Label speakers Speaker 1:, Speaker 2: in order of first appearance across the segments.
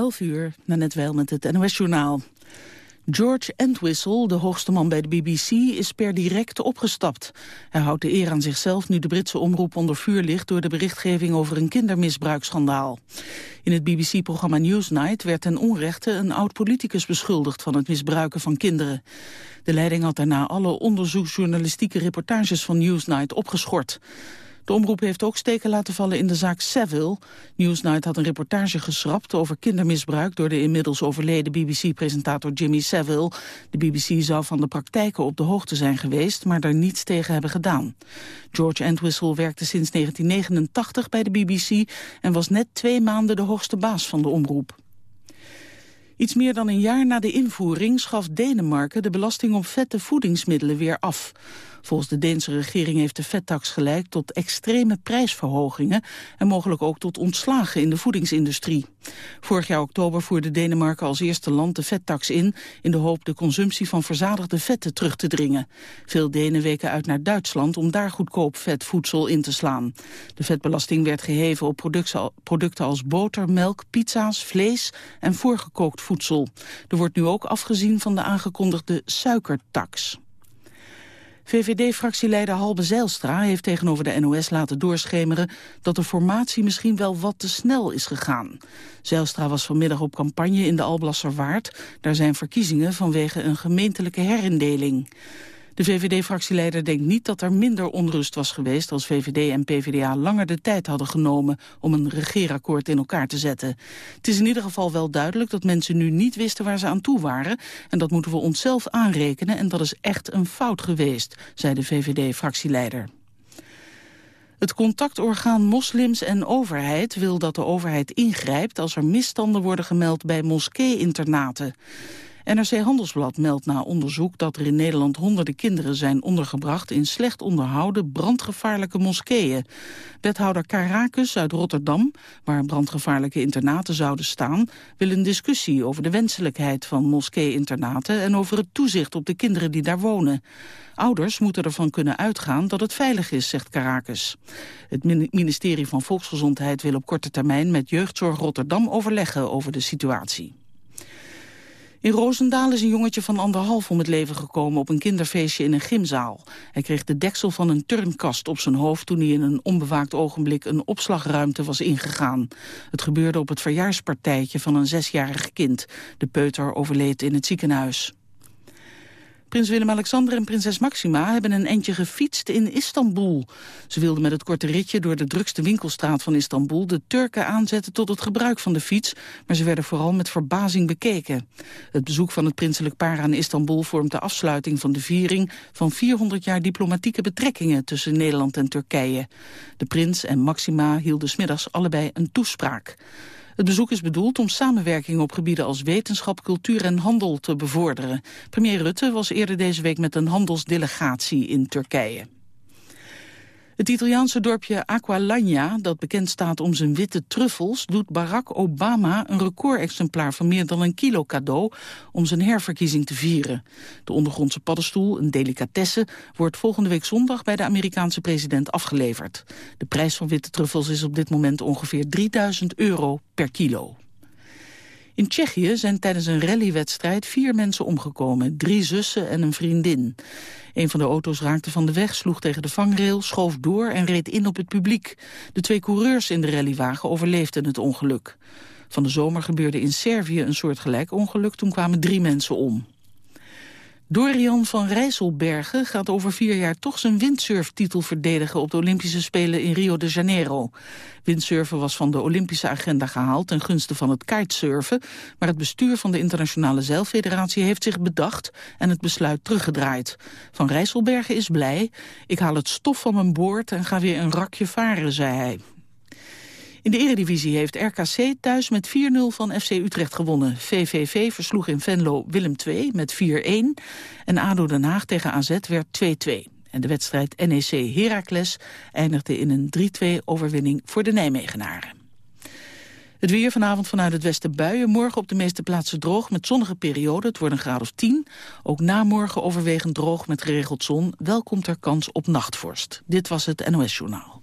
Speaker 1: 11 uur, net wel met het NOS-journaal. George Entwistle, de hoogste man bij de BBC, is per direct opgestapt. Hij houdt de eer aan zichzelf nu de Britse omroep onder vuur ligt... door de berichtgeving over een kindermisbruiksschandaal. In het BBC-programma Newsnight werd ten onrechte een oud-politicus beschuldigd... van het misbruiken van kinderen. De leiding had daarna alle onderzoeksjournalistieke reportages van Newsnight opgeschort. De omroep heeft ook steken laten vallen in de zaak Saville. Newsnight had een reportage geschrapt over kindermisbruik... door de inmiddels overleden BBC-presentator Jimmy Saville. De BBC zou van de praktijken op de hoogte zijn geweest... maar daar niets tegen hebben gedaan. George Entwistle werkte sinds 1989 bij de BBC... en was net twee maanden de hoogste baas van de omroep. Iets meer dan een jaar na de invoering schaft Denemarken de belasting op vette voedingsmiddelen weer af. Volgens de Deense regering heeft de vettax geleid tot extreme prijsverhogingen en mogelijk ook tot ontslagen in de voedingsindustrie. Vorig jaar oktober voerde Denemarken als eerste land de vettax in, in de hoop de consumptie van verzadigde vetten terug te dringen. Veel Denen weken uit naar Duitsland om daar goedkoop vetvoedsel in te slaan. De vetbelasting werd geheven op producten als boter, melk, pizza's, vlees en voorgekookt voedsel. Er wordt nu ook afgezien van de aangekondigde suikertax. VVD-fractieleider Halbe Zijlstra heeft tegenover de NOS laten doorschemeren dat de formatie misschien wel wat te snel is gegaan. Zijlstra was vanmiddag op campagne in de Alblasserwaard. Daar zijn verkiezingen vanwege een gemeentelijke herindeling. De VVD-fractieleider denkt niet dat er minder onrust was geweest als VVD en PvdA langer de tijd hadden genomen om een regeerakkoord in elkaar te zetten. Het is in ieder geval wel duidelijk dat mensen nu niet wisten waar ze aan toe waren en dat moeten we onszelf aanrekenen en dat is echt een fout geweest, zei de VVD-fractieleider. Het contactorgaan Moslims en Overheid wil dat de overheid ingrijpt als er misstanden worden gemeld bij moskee-internaten. NRC Handelsblad meldt na onderzoek dat er in Nederland honderden kinderen zijn ondergebracht in slecht onderhouden brandgevaarlijke moskeeën. Wethouder Karakus uit Rotterdam, waar brandgevaarlijke internaten zouden staan, wil een discussie over de wenselijkheid van moskee-internaten en over het toezicht op de kinderen die daar wonen. Ouders moeten ervan kunnen uitgaan dat het veilig is, zegt Karakus. Het ministerie van Volksgezondheid wil op korte termijn met Jeugdzorg Rotterdam overleggen over de situatie. In Roosendaal is een jongetje van anderhalf om het leven gekomen op een kinderfeestje in een gymzaal. Hij kreeg de deksel van een turnkast op zijn hoofd toen hij in een onbewaakt ogenblik een opslagruimte was ingegaan. Het gebeurde op het verjaarspartijtje van een zesjarig kind. De peuter overleed in het ziekenhuis. Prins Willem-Alexander en prinses Maxima hebben een eindje gefietst in Istanbul. Ze wilden met het korte ritje door de drukste winkelstraat van Istanbul... de Turken aanzetten tot het gebruik van de fiets... maar ze werden vooral met verbazing bekeken. Het bezoek van het prinselijk paar aan Istanbul... vormt de afsluiting van de viering van 400 jaar diplomatieke betrekkingen... tussen Nederland en Turkije. De prins en Maxima hielden smiddags allebei een toespraak. Het bezoek is bedoeld om samenwerking op gebieden als wetenschap, cultuur en handel te bevorderen. Premier Rutte was eerder deze week met een handelsdelegatie in Turkije. Het Italiaanse dorpje Aqualagna, dat bekend staat om zijn witte truffels, doet Barack Obama een recordexemplaar van meer dan een kilo cadeau om zijn herverkiezing te vieren. De ondergrondse paddenstoel, een delicatesse, wordt volgende week zondag bij de Amerikaanse president afgeleverd. De prijs van witte truffels is op dit moment ongeveer 3000 euro per kilo. In Tsjechië zijn tijdens een rallywedstrijd vier mensen omgekomen. Drie zussen en een vriendin. Een van de auto's raakte van de weg, sloeg tegen de vangrail, schoof door en reed in op het publiek. De twee coureurs in de rallywagen overleefden het ongeluk. Van de zomer gebeurde in Servië een soortgelijk ongeluk. Toen kwamen drie mensen om. Dorian van Rijsselbergen gaat over vier jaar toch zijn windsurftitel verdedigen op de Olympische Spelen in Rio de Janeiro. Windsurfen was van de Olympische agenda gehaald ten gunste van het kitesurfen, maar het bestuur van de Internationale Zeilfederatie heeft zich bedacht en het besluit teruggedraaid. Van Rijsselbergen is blij, ik haal het stof van mijn boord en ga weer een rakje varen, zei hij. In de eredivisie heeft RKC thuis met 4-0 van FC Utrecht gewonnen. VVV versloeg in Venlo Willem II met 4-1. En ADO Den Haag tegen AZ werd 2-2. En de wedstrijd NEC Heracles eindigde in een 3-2 overwinning voor de Nijmegenaren. Het weer vanavond vanuit het westen buien. Morgen op de meeste plaatsen droog met zonnige periode. Het wordt een graad of 10. Ook na morgen overwegend droog met geregeld zon. Wel komt er kans op nachtvorst. Dit was het NOS Journaal.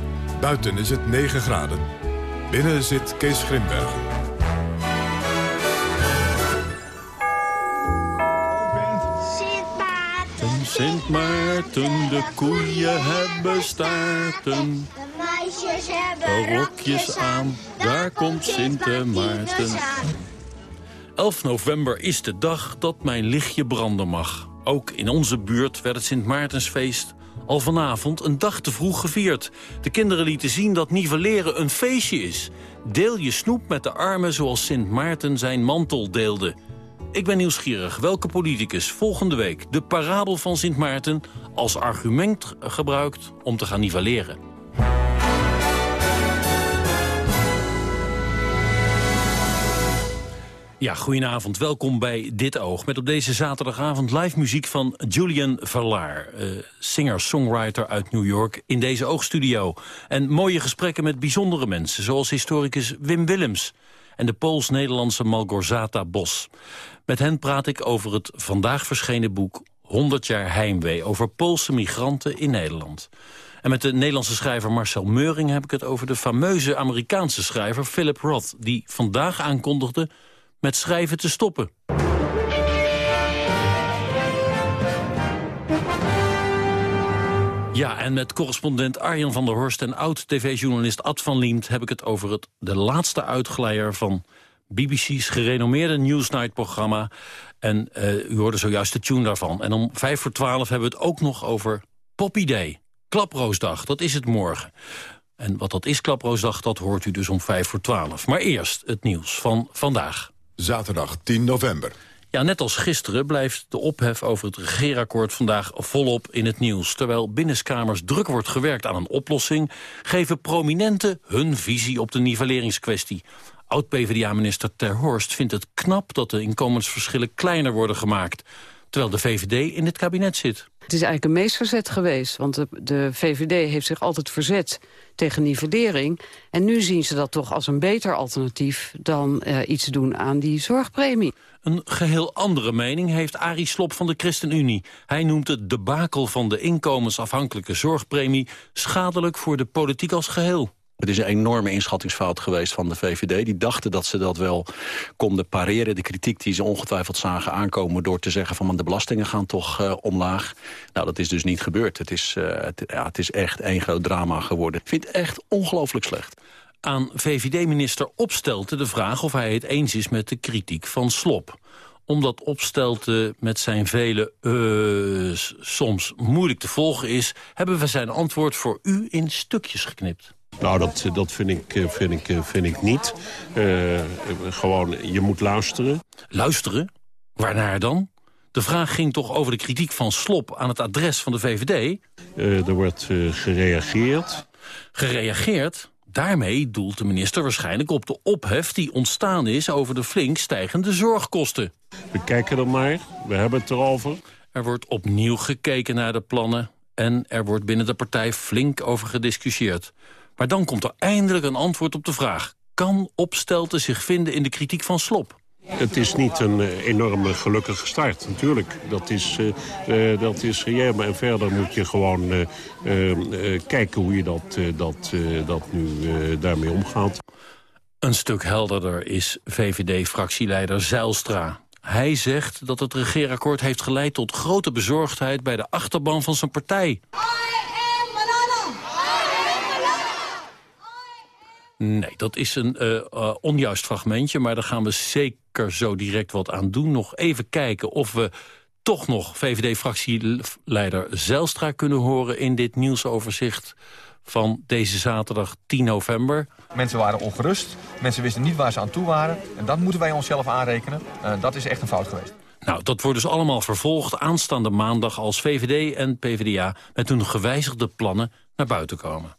Speaker 2: Buiten is het 9 graden. Binnen zit Kees Grimberg.
Speaker 3: Sint Maarten, de koeien hebben staarten.
Speaker 4: De meisjes hebben
Speaker 3: Rokjes aan, daar komt Sint Maarten. 11 november is de dag dat mijn lichtje branden mag. Ook in onze buurt werd het Sint Maartensfeest al vanavond een dag te vroeg gevierd. De kinderen lieten zien dat nivelleren een feestje is. Deel je snoep met de armen zoals Sint Maarten zijn mantel deelde. Ik ben nieuwsgierig welke politicus volgende week de parabel van Sint Maarten als argument gebruikt om te gaan nivelleren. Ja, goedenavond. Welkom bij Dit Oog. Met op deze zaterdagavond live muziek van Julian Verlaar. eh, Singer-songwriter uit New York in deze oogstudio. En mooie gesprekken met bijzondere mensen... zoals historicus Wim Willems en de Pools-Nederlandse Malgorzata Bos. Met hen praat ik over het vandaag verschenen boek 100 jaar heimwee... over Poolse migranten in Nederland. En met de Nederlandse schrijver Marcel Meuring heb ik het over de fameuze Amerikaanse schrijver Philip Roth... die vandaag aankondigde met schrijven te stoppen. Ja, en met correspondent Arjen van der Horst en oud-tv-journalist Ad van Liemt... heb ik het over het, de laatste uitglijder van BBC's gerenommeerde Newsnight-programma. En uh, u hoorde zojuist de tune daarvan. En om vijf voor twaalf hebben we het ook nog over Poppy Day. Klaproosdag, dat is het morgen. En wat dat is, Klaproosdag, dat hoort u dus om vijf voor twaalf. Maar eerst het nieuws van vandaag.
Speaker 2: Zaterdag 10 november.
Speaker 3: Ja, net als gisteren blijft de ophef over het regeerakkoord vandaag volop in het nieuws. Terwijl binnenskamers druk wordt gewerkt aan een oplossing... geven prominenten hun visie op de nivelleringskwestie. Oud-PVDA-minister Ter Horst vindt het knap dat de inkomensverschillen kleiner worden gemaakt. Terwijl de VVD in het kabinet zit.
Speaker 5: Het is eigenlijk een meesterzet geweest, want de, de VVD heeft zich altijd verzet tegen nivellering. En nu zien ze dat toch als een beter alternatief dan uh, iets doen aan die zorgpremie.
Speaker 3: Een geheel andere mening heeft Arie Slop van de ChristenUnie. Hij noemt het debakel van de inkomensafhankelijke zorgpremie... schadelijk voor de politiek als geheel.
Speaker 6: Het is een enorme inschattingsfout geweest van de VVD. Die dachten dat ze dat wel konden pareren. De kritiek die ze ongetwijfeld zagen aankomen... door te zeggen van de belastingen gaan toch uh, omlaag. Nou, dat is dus niet gebeurd. Het is, uh, het, ja, het is echt één groot drama geworden. Ik vind het echt ongelooflijk slecht
Speaker 3: aan VVD-minister Opstelten de vraag of hij het eens is met de kritiek van Slop omdat Opstelten met zijn vele uh, soms moeilijk te volgen is... hebben we zijn antwoord voor u in stukjes geknipt.
Speaker 7: Nou, dat, dat vind, ik, vind, ik, vind ik niet. Uh, gewoon, je moet luisteren.
Speaker 3: Luisteren? Waarnaar dan? De vraag ging toch over de kritiek van Slop aan het adres van de VVD?
Speaker 7: Uh, er wordt uh, gereageerd.
Speaker 3: Gereageerd? Daarmee doelt de minister waarschijnlijk op de ophef die ontstaan is over de flink stijgende zorgkosten.
Speaker 7: We kijken er maar, we hebben het erover.
Speaker 3: Er wordt opnieuw gekeken naar de plannen en er wordt binnen de partij flink over gediscussieerd. Maar dan komt er eindelijk een antwoord op de vraag. Kan Opstelten zich vinden in de kritiek van Slop?
Speaker 7: Het is niet een uh, enorme gelukkige start, natuurlijk. Dat is, uh, dat is reëel, maar verder moet je gewoon kijken hoe je dat, dat, dat nu daarmee omgaat.
Speaker 3: Een stuk helderder is VVD-fractieleider Zijlstra. Hij zegt dat het regeerakkoord heeft geleid tot grote bezorgdheid... bij de achterban van zijn partij. Nee, dat is een uh, uh, onjuist fragmentje, maar daar gaan we zeker zo direct wat aan doen. Nog even kijken of we toch nog VVD-fractieleider Zelstra kunnen horen... in dit nieuwsoverzicht van deze zaterdag 10 november.
Speaker 8: Mensen waren ongerust, mensen wisten niet waar ze aan toe waren. En dat moeten wij onszelf aanrekenen. Uh, dat is echt een fout geweest.
Speaker 3: Nou, dat wordt dus allemaal vervolgd aanstaande maandag... als VVD en PvdA met hun gewijzigde plannen naar buiten komen.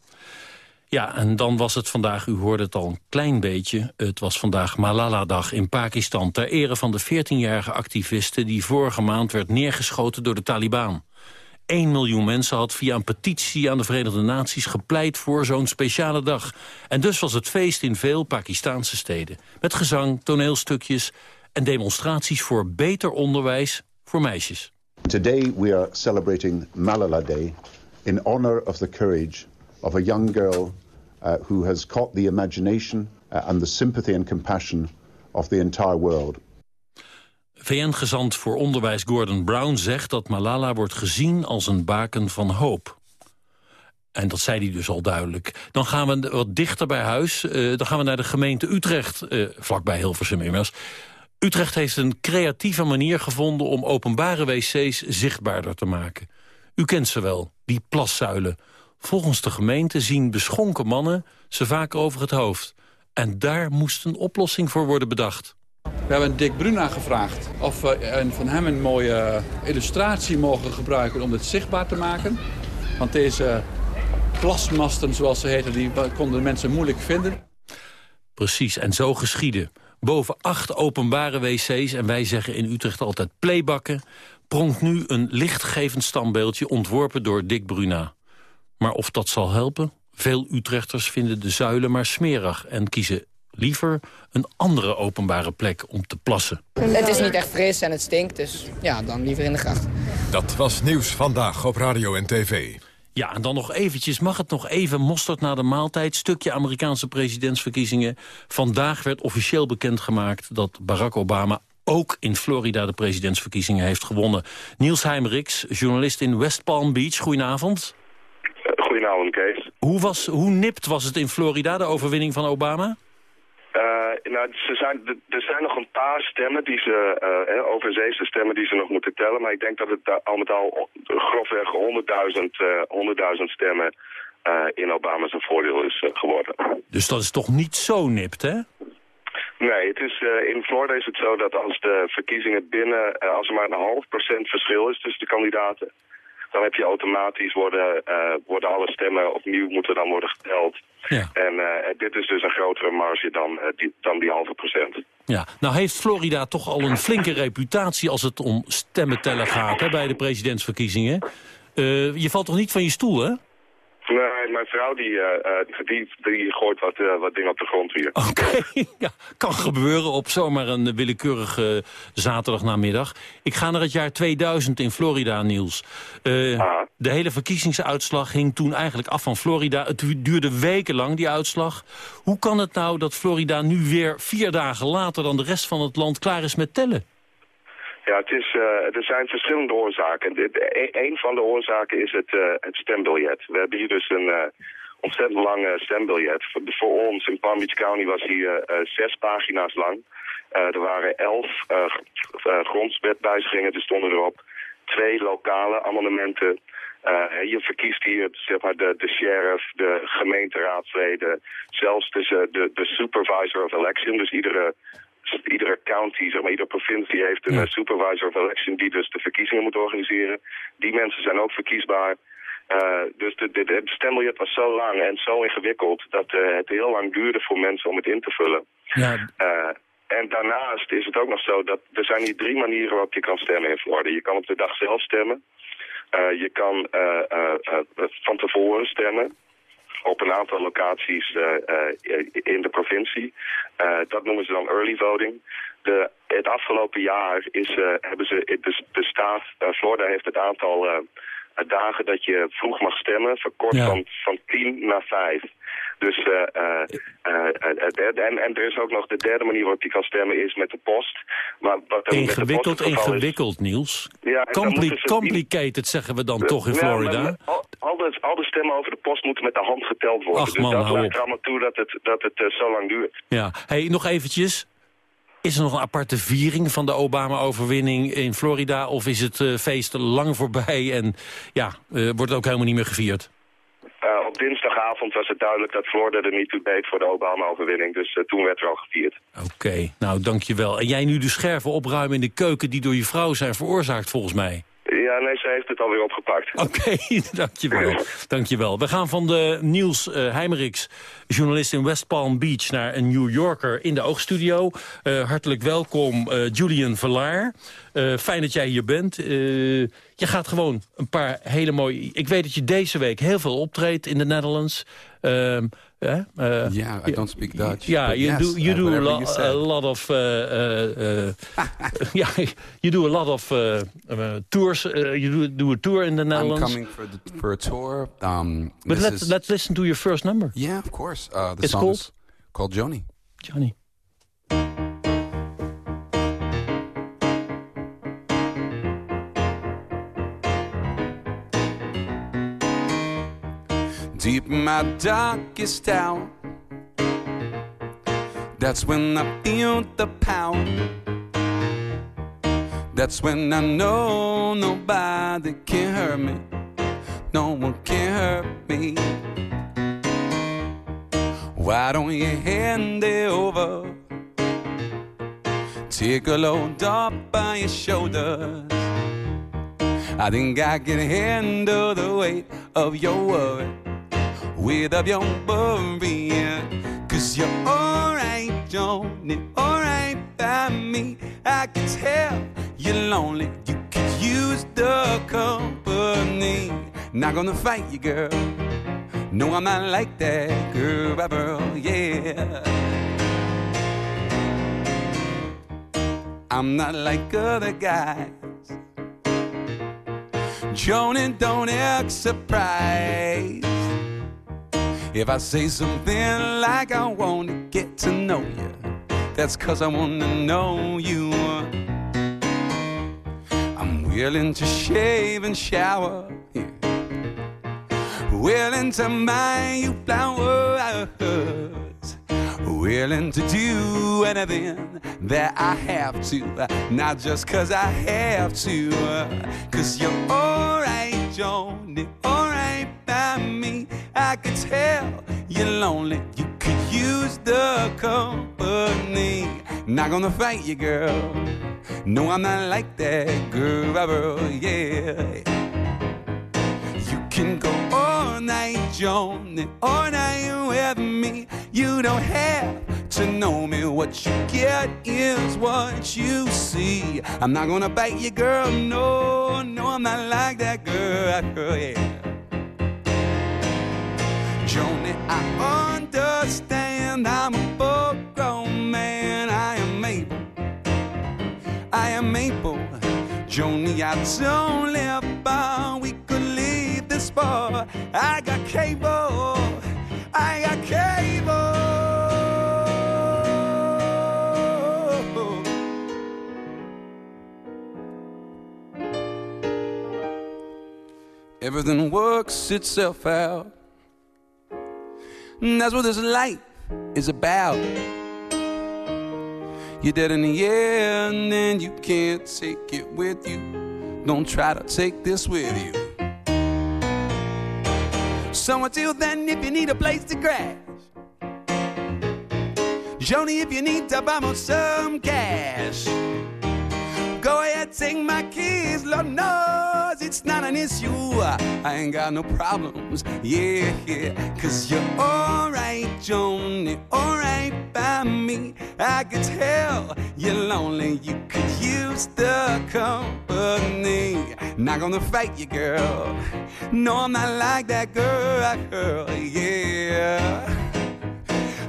Speaker 3: Ja, en dan was het vandaag, u hoorde het al een klein beetje... het was vandaag Malala-dag in Pakistan... ter ere van de 14-jarige activiste die vorige maand werd neergeschoten door de Taliban. 1 miljoen mensen had via een petitie aan de Verenigde Naties gepleit voor zo'n speciale dag. En dus was het feest in veel Pakistanse steden. Met gezang, toneelstukjes en demonstraties voor beter onderwijs voor meisjes.
Speaker 9: Today we are celebrating Malala Day in honor of the courage of a young girl uh, who has caught the imagination uh, and the sympathy and compassion of the entire world.
Speaker 3: VN-gezant voor onderwijs Gordon Brown zegt dat Malala wordt gezien als een baken van hoop. En dat zei hij dus al duidelijk. Dan gaan we wat dichter bij huis. Uh, dan gaan we naar de gemeente Utrecht, uh, vlakbij Hilversum immers. Utrecht heeft een creatieve manier gevonden om openbare wc's zichtbaarder te maken. U kent ze wel, die plaszuilen. Volgens de gemeente zien beschonken mannen ze vaak over het hoofd. En daar moest een oplossing voor worden bedacht.
Speaker 10: We hebben Dick Bruna gevraagd of we van hem een mooie illustratie mogen gebruiken om het zichtbaar te maken. Want deze plasmasten, zoals ze heten, die konden de mensen moeilijk vinden.
Speaker 3: Precies, en zo geschieden. Boven acht openbare wc's, en wij zeggen in Utrecht altijd playbakken... pronkt nu een lichtgevend standbeeldje ontworpen door Dick Bruna. Maar of dat zal helpen? Veel Utrechters vinden de zuilen maar smerig... en kiezen liever een andere openbare plek om te plassen.
Speaker 11: Het is niet echt fris en het stinkt, dus ja, dan liever in de gracht.
Speaker 2: Dat was Nieuws Vandaag op Radio en TV.
Speaker 3: Ja, en dan nog eventjes, mag het nog even mosterd na de maaltijd... stukje Amerikaanse presidentsverkiezingen. Vandaag werd officieel bekendgemaakt dat Barack Obama ook in Florida de presidentsverkiezingen heeft gewonnen. Niels Heimeriks, journalist in West Palm Beach. Goedenavond.
Speaker 12: Goedenavond, Kees.
Speaker 3: Hoe, was, hoe nipt was het in Florida, de overwinning van Obama?
Speaker 12: Uh, nou, ze zijn, er zijn nog een paar stemmen, die ze, uh, overzeese stemmen die ze nog moeten tellen. Maar ik denk dat het al met al grofweg 100.000 100 stemmen uh, in Obama zijn voordeel is geworden.
Speaker 3: Dus dat is toch niet zo nipt, hè?
Speaker 12: Nee, het is, in Florida is het zo dat als de verkiezingen binnen, als er maar een half procent verschil is tussen de kandidaten, dan heb je automatisch worden, uh, worden alle stemmen opnieuw moeten dan worden geteld. Ja. En uh, dit is dus een grotere marge dan, uh, die, dan die halve procent.
Speaker 3: Ja, nou heeft Florida toch al een flinke reputatie als het om stemmen tellen gaat hè, bij de presidentsverkiezingen. je valt toch niet van je stoel, hè?
Speaker 12: Nee, mijn vrouw die, uh, die, die gooit wat, uh, wat dingen op de grond hier.
Speaker 3: Oké, okay. ja, kan gebeuren op zomaar een willekeurige zaterdagnamiddag. Ik ga naar het jaar 2000 in Florida, Niels. Uh, de hele verkiezingsuitslag hing toen eigenlijk af van Florida. Het duurde wekenlang, die uitslag. Hoe kan het nou dat Florida nu weer vier dagen later dan de rest van het land klaar is met tellen?
Speaker 12: Ja, het is, uh, er zijn verschillende oorzaken. De, een van de oorzaken is het, uh, het stembiljet. We hebben hier dus een uh, ontzettend lang stembiljet. Voor, voor, ons in Palm Beach County was hier zes pagina's lang. er waren elf grondwetwijzigingen, er stonden erop twee lokale amendementen. je verkiest hier zeg maar, de, de sheriff, de gemeenteraadsleden, zelfs dus, de, de supervisor of election. Dus iedere iedere county, zeg maar, iedere provincie heeft een supervisor of election die dus de verkiezingen moet organiseren. Die mensen zijn ook verkiesbaar. Uh, dus het stembiljet was zo lang en zo ingewikkeld dat uh, het heel lang duurde voor mensen om het in te vullen. Ja. Uh, en daarnaast is het ook nog zo dat er zijn hier drie manieren waarop je kan stemmen in Florida. Je kan op de dag zelf stemmen. je kan van tevoren stemmen op een aantal locaties uh, uh, in de provincie. Uh, dat noemen ze dan early voting. De, het afgelopen jaar is, hebben ze, de, de staat Florida heeft het aantal dagen dat je vroeg mag stemmen verkort ja. van, van 10 naar 5. Dus, uh, uh, en, en er is ook nog de derde manier waarop je kan stemmen is met de post.
Speaker 3: Maar wat ingewikkeld, ingewikkeld, is, Niels. Ja, Compli complicated zeggen we dan toch in Florida.
Speaker 12: al, al, de, al de stemmen over de post moeten met de hand geteld worden.
Speaker 3: Ach,
Speaker 12: dus
Speaker 3: man,
Speaker 12: dat
Speaker 3: leidt
Speaker 12: er allemaal toe dat het, dat het zo lang duurt.
Speaker 3: Ja, hey, nog eventjes. Is er nog een aparte viering van de Obama-overwinning in Florida? Of is het uh, feest lang voorbij en ja, uh, wordt het ook helemaal niet meer gevierd?
Speaker 12: Op dinsdagavond was het duidelijk dat Florida er niet toe deed voor de Obama-overwinning. Dus toen werd er al gevierd.
Speaker 3: Oké, nou dankjewel. En jij nu de scherven opruimen in de keuken die door je vrouw zijn veroorzaakt volgens mij?
Speaker 12: Ja, nee, ze heeft het alweer opgepakt.
Speaker 3: Oké, dankjewel. dankjewel. We gaan van de Niels uh, Heimeriks, journalist in West Palm Beach... naar een New Yorker in de oogstudio. Uh, hartelijk welkom, uh, Julian Verlaar. fijn dat jij hier bent. je gaat gewoon een paar hele mooie... Ik weet dat je deze week heel veel optreedt in de Netherlands.
Speaker 13: Yeah, uh, yeah, I don't speak Dutch.
Speaker 3: Yeah, you
Speaker 13: yes,
Speaker 3: do you do a, lo
Speaker 13: you
Speaker 3: a, lot of uh, uh, yeah, you do a lot of tours. you do do a tour in the Netherlands.
Speaker 13: I'm coming for the, for a tour. Um,
Speaker 3: but let's
Speaker 13: is,
Speaker 3: let's listen to your first number.
Speaker 13: Yeah, of course. the
Speaker 3: it's
Speaker 13: song
Speaker 3: called
Speaker 13: is called Joni.
Speaker 3: Johnny.
Speaker 13: Deep in my darkest hour. That's when I feel the power. That's when I know nobody can hurt me. No one can hurt me. Why don't you hand it over? Take a load up on your shoulders. I think I can handle the weight of your worry of your worrying. Cause you're alright, Johnny, alright by me. I can tell you're lonely, you could use the company. Not gonna fight you, girl. No, I'm not like that, girl, girl, yeah. I'm not like other guys. Joni, don't act surprised. If I say something like I want to get to know you, that's cause I want to know you. I'm willing to shave and shower, yeah. willing to mind you flowers, willing to do anything that I have to, not just cause I have to, cause you're alright, Joni, alright by me. I could tell you're lonely. You could use the company. Not gonna fight you, girl. No, I'm not like that, girl. yeah. You can go night, Johnny, all night with me. You don't have to know me. What you get is what you see. I'm not gonna bite you, girl. No, no, I'm not like that, girl. girl yeah. Joni, I understand I'm a full grown man. I am able, I am able. Joni, I don't live by. Bar. I got cable, I got cable. Everything works itself out. And that's what this life is about. You're dead in the end and you can't take it with you. Don't try to take this with you. So until then, if you need a place to crash, Joni, if you need to me some cash, go ahead, take my keys. Lord knows it's not an issue. I ain't got no problems, yeah, yeah. Cause you're alright, Joni, alright by me. I could tell you're lonely, you could use the company. Not gonna fight you, girl. No, I'm not like that girl, girl, yeah.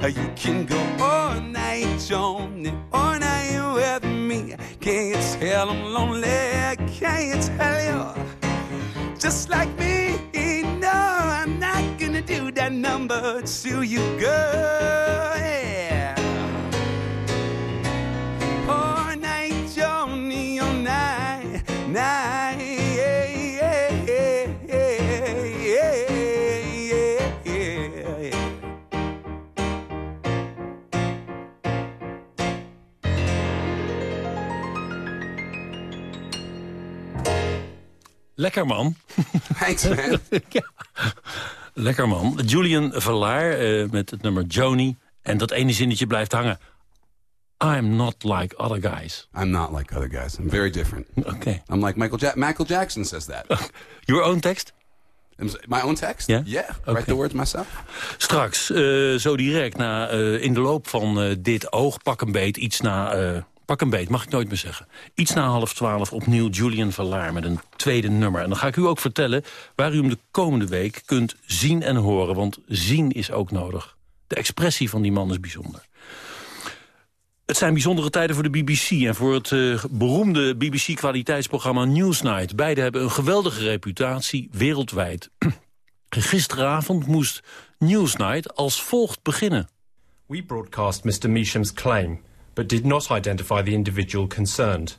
Speaker 13: You can go all night, Joni, all night with me. Can't tell I'm lonely? Can't tell you? Just like me, no, I'm not gonna do that number to you, girl. Yeah.
Speaker 3: Lekker man.
Speaker 13: Thanks, man.
Speaker 3: ja. Lekker man. Julian Verlaar uh, met het nummer Joni. En dat ene zinnetje blijft hangen. I'm not like other guys.
Speaker 14: I'm not like other guys. I'm very different.
Speaker 3: Okay.
Speaker 14: I'm like Michael, ja Michael Jackson says that.
Speaker 3: Your own text?
Speaker 14: My own text?
Speaker 3: Yeah?
Speaker 14: Yeah. Write the words myself.
Speaker 3: Straks, uh, zo direct, na, uh, in de loop van dit oog, pak een beet, iets na... pak een beet, mag ik nooit meer zeggen. Iets na half twaalf opnieuw Julian Verlaar met een tweede nummer. En dan ga ik u ook vertellen waar u hem de komende week kunt zien en horen. Want zien is ook nodig. De expressie van die man is bijzonder. Het zijn bijzondere tijden voor de BBC en voor het uh, beroemde BBC-kwaliteitsprogramma Newsnight. Beide hebben een geweldige reputatie wereldwijd. Gisteravond moest Newsnight als volgt beginnen.
Speaker 15: We broadcast Mr. Measham's claim, but did not identify the individual concerned.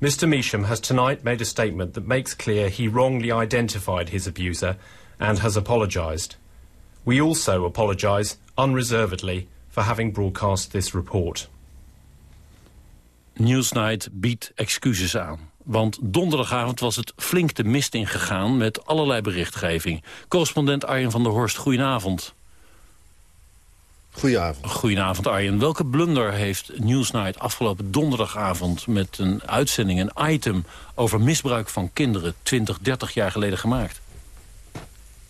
Speaker 15: Mr. Measham has tonight made a statement that makes clear he wrongly identified his abuser and has apologised. We also apologise unreservedly for having broadcast this report.
Speaker 3: Newsnight biedt excuses aan. Want donderdagavond was het flink de mist ingegaan met allerlei berichtgeving. Correspondent Arjen van der Horst, goedenavond.
Speaker 16: Goedenavond.
Speaker 3: Goedenavond Arjen. Welke blunder heeft Newsnight afgelopen donderdagavond... met een uitzending, een item over misbruik van kinderen... 20, 30 jaar geleden gemaakt?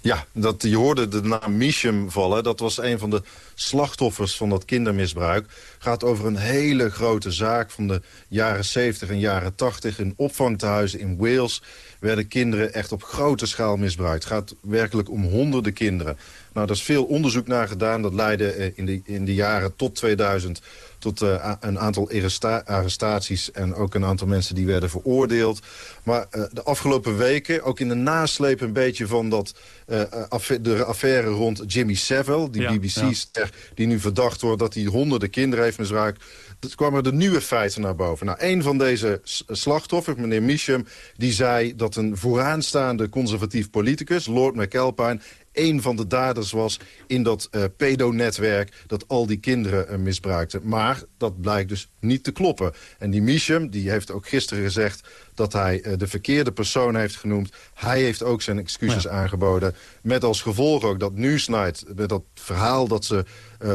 Speaker 16: Ja, dat, je hoorde de naam Misham vallen. Dat was een van de slachtoffers van dat kindermisbruik. gaat over een hele grote zaak van de jaren 70 en jaren 80. In opvangtehuizen in Wales werden kinderen echt op grote schaal misbruikt. Het gaat werkelijk om honderden kinderen. Nou, daar is veel onderzoek naar gedaan. Dat leidde eh, in de, in de jaren tot 2000 tot uh, een aantal arrestaties en ook een aantal mensen die werden veroordeeld. Maar uh, de afgelopen weken, ook in de nasleep een beetje van dat, uh, de affaire rond Jimmy Savile, die ja, BBC-ster ja. die nu verdacht wordt dat hij honderden kinderen heeft misbruikt, kwamen er de nieuwe feiten naar boven. Nou, een van deze slachtoffers, meneer Misham, die zei dat een vooraanstaande conservatief politicus, Lord McAlpine, een van de daders was in dat uh, pedonetwerk... dat al die kinderen uh, misbruikte. Maar dat blijkt dus niet te kloppen. En die Misham die heeft ook gisteren gezegd dat hij uh, de verkeerde persoon heeft genoemd. Hij heeft ook zijn excuses ja. aangeboden. Met als gevolg ook dat Newsnight, met dat verhaal dat ze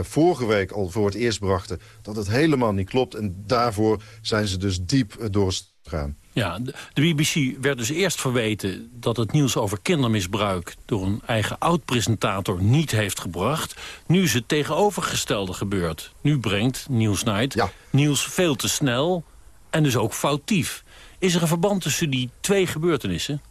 Speaker 16: vorige week al voor het eerst brachten... dat het helemaal niet klopt. En daarvoor zijn ze dus diep door gaan.
Speaker 3: Ja, de BBC werd dus eerst verweten dat het nieuws over kindermisbruik... door een eigen oud-presentator niet heeft gebracht. Nu is het tegenovergestelde gebeurd. Nu brengt Newsnight ja. nieuws veel te snel en dus ook foutief. Is er een verband tussen die twee gebeurtenissen?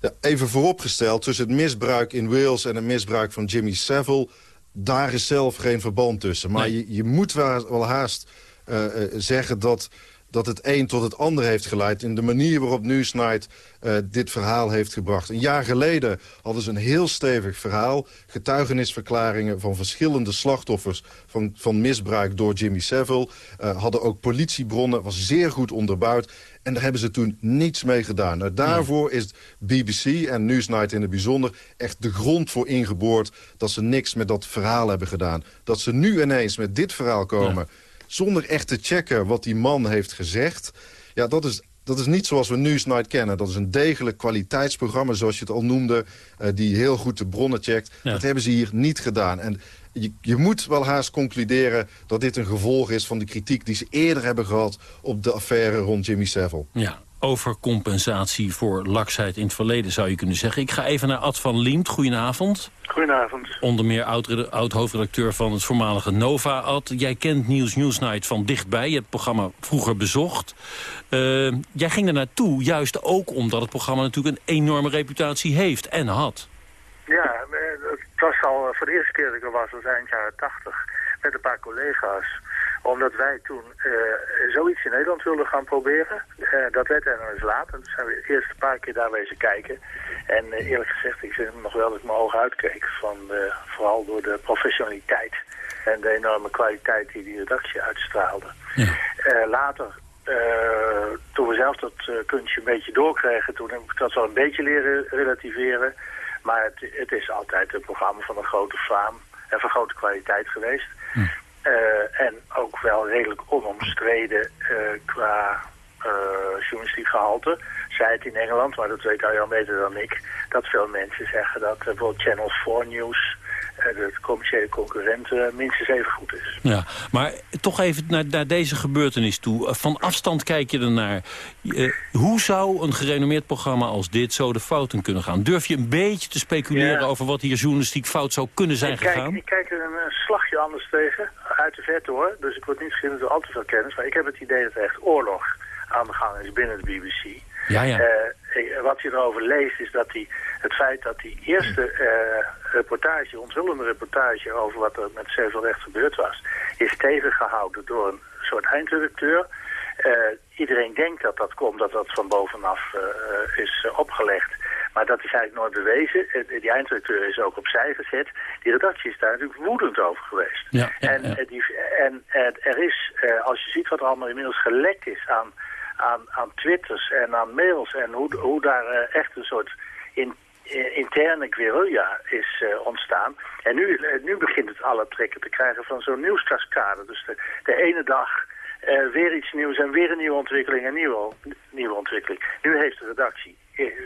Speaker 16: Ja, even vooropgesteld, tussen het misbruik in Wales en het misbruik van Jimmy Savile... daar is zelf geen verband tussen. Maar nee. je, je, moet wel, haast uh, uh, zeggen dat dat het een tot het ander heeft geleid... in de manier waarop Newsnight uh, dit verhaal heeft gebracht. Een jaar geleden hadden ze een heel stevig verhaal. Getuigenisverklaringen van verschillende slachtoffers... van, van misbruik door Jimmy Savile. Uh, hadden ook politiebronnen, was zeer goed onderbouwd. En daar hebben ze toen niets mee gedaan. Nou, daarvoor is BBC en Newsnight in het bijzonder... echt de grond voor ingeboord dat ze niks met dat verhaal hebben gedaan. Dat ze nu ineens met dit verhaal komen... Ja zonder echt te checken wat die man heeft gezegd. Ja, dat is, dat is niet zoals we Newsnight kennen. Dat is een degelijk kwaliteitsprogramma, zoals je het al noemde... Uh, die heel goed de bronnen checkt. Ja. Dat hebben ze hier niet gedaan. En je, je, moet wel haast concluderen dat dit een gevolg is... van de kritiek die ze eerder hebben gehad op de affaire rond Jimmy Savile.
Speaker 3: Ja, overcompensatie voor laksheid in het verleden, zou je kunnen zeggen. Ik ga even naar Ad van Liemt. Goedenavond.
Speaker 17: Goedenavond.
Speaker 3: Onder meer oud-hoofdredacteur van het voormalige Nova. Ad, jij kent Nieuws Newsnight van dichtbij. Je hebt het programma vroeger bezocht. Uh, jij ging er naartoe, juist ook omdat het programma natuurlijk een enorme reputatie heeft en had.
Speaker 17: Ja, het was al voor de eerste keer dat ik er was, was eind jaren tachtig, met een paar collega's omdat wij toen uh, zoiets in Nederland wilden gaan proberen. Uh, dat werd er eens laat. En toen zijn we eerst een paar keer daar wezen kijken. En uh, eerlijk gezegd, ik zeg nog wel dat ik mijn ogen uitkeek. Van, vooral door de professionaliteit en de enorme kwaliteit die die redactie uitstraalde. Ja. later, toen we zelf dat kunstje een beetje doorkregen, toen heb ik dat wel een beetje leren relativeren. Maar het, het is altijd een programma van een grote faam en van grote kwaliteit geweest. Hm. Uh, en ook wel redelijk onomstreden uh, qua uh, journalistiek gehalte. Zij het in Engeland, maar dat weet al beter dan ik, dat veel mensen zeggen dat bijvoorbeeld Channel 4 News de commerciële concurrent minstens even goed is.
Speaker 3: Ja, maar toch even naar, naar deze gebeurtenis toe. Van afstand kijk je ernaar. Uh, hoe zou een gerenommeerd programma als dit zo de fouten kunnen gaan? Durf je een beetje te speculeren ja. over wat hier journalistiek fout zou kunnen zijn
Speaker 17: ik kijk,
Speaker 3: gegaan?
Speaker 17: Ik kijk er een slagje anders tegen, uit de verte hoor. Dus ik word niet geschilderd door al te veel kennis. Maar ik heb het idee dat er echt oorlog aan de gang is binnen de BBC.
Speaker 3: Ja, ja.
Speaker 17: Uh, wat je erover leest is dat die, het feit dat die eerste uh, reportage, onthullende reportage over wat er met Cecil Recht gebeurd was, is tegengehouden door een soort eindredacteur. Uh, iedereen denkt dat dat komt, dat dat van bovenaf is opgelegd. Maar dat is eigenlijk nooit bewezen. Die eindredacteur is ook opzij gezet. Die redactie is daar natuurlijk woedend over geweest.
Speaker 3: Ja, ja,
Speaker 17: en,
Speaker 3: ja.
Speaker 17: Die, en er is, als je ziet wat er allemaal inmiddels gelekt is aan aan, aan twitters en aan mails en hoe, hoe daar uh, echt een soort in, interne guerrilla is uh, ontstaan. En nu, nu begint het alle trekken te krijgen van zo'n nieuwskaskade. Dus de, de ene dag weer iets nieuws en weer een nieuwe ontwikkeling en nieuwe, nieuwe ontwikkeling. Nu heeft de redactie,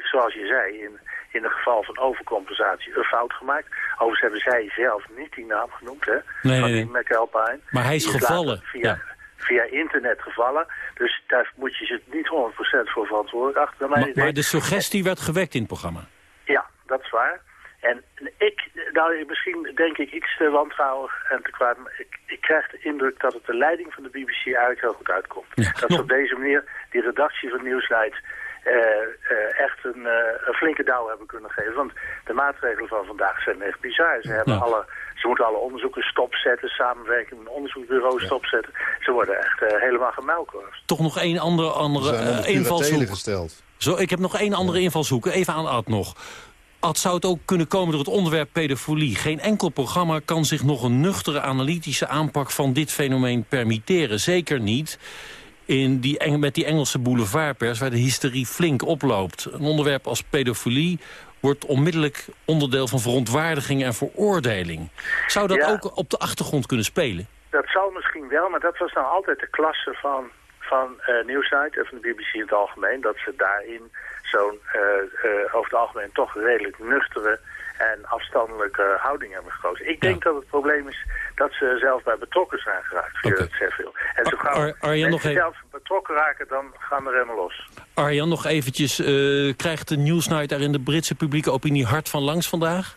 Speaker 17: zoals je zei, in, in het geval van overcompensatie een fout gemaakt. Overigens hebben zij zelf niet die naam genoemd, hè?
Speaker 3: Nee,
Speaker 17: van
Speaker 3: nee,
Speaker 17: die McAlpine.
Speaker 3: Maar hij is
Speaker 17: Die
Speaker 3: gevallen.
Speaker 17: Via,
Speaker 3: Ja.
Speaker 17: via internet gevallen. Dus daar moet je ze niet 100% voor verantwoordelijk achter.
Speaker 3: Maar,
Speaker 17: idee.
Speaker 3: maar de suggestie werd gewekt in het programma.
Speaker 17: Ja, dat is waar. En ik, nou misschien denk ik iets te wantrouwig en te kwaad, maar ik, ik krijg de indruk dat het de leiding van de BBC eigenlijk heel goed uitkomt. dat ze op deze manier die redactie van Nieuwsleid echt een, uh, een, flinke douw hebben kunnen geven. Want de maatregelen van vandaag zijn echt bizar. Ze, hebben
Speaker 3: Ja.
Speaker 17: alle, ze moeten alle onderzoeken stopzetten, samenwerking met een onderzoeksbureau stopzetten. Ze worden echt helemaal gemuilkorfd.
Speaker 3: Toch nog één andere, andere eh, invalshoek.
Speaker 16: gesteld.
Speaker 3: Zo, ik heb nog één andere invalshoek. Even aan Ad nog. Ad, zou het ook kunnen komen door het onderwerp pedofilie? Geen enkel programma kan zich nog een nuchtere analytische aanpak van dit fenomeen permitteren. Zeker niet in die, Eng- met die Engelse boulevardpers waar de hysterie flink oploopt. Een onderwerp als pedofilie wordt onmiddellijk onderdeel van verontwaardiging en veroordeling. Zou dat
Speaker 17: Ja.
Speaker 3: ook op de achtergrond kunnen spelen?
Speaker 17: Dat zou misschien wel, maar dat was nou altijd de klasse van, van uh, Newsnight en van de BBC in het algemeen. Dat ze daarin zo'n uh, uh, over het algemeen toch redelijk nuchtere en afstandelijke houding hebben gekozen. Ik denk dat het probleem is dat ze zelf bij betrokken zijn geraakt het Sheffield. En zo
Speaker 3: Ar-
Speaker 17: gauw
Speaker 3: Ar- Arjen,
Speaker 17: mensen
Speaker 3: nog even-
Speaker 17: zelf betrokken raken, dan gaan de remmen los.
Speaker 3: Arjan, nog eventjes. eh, krijgt de Newsnight daar in de Britse publieke opinie hard van langs vandaag?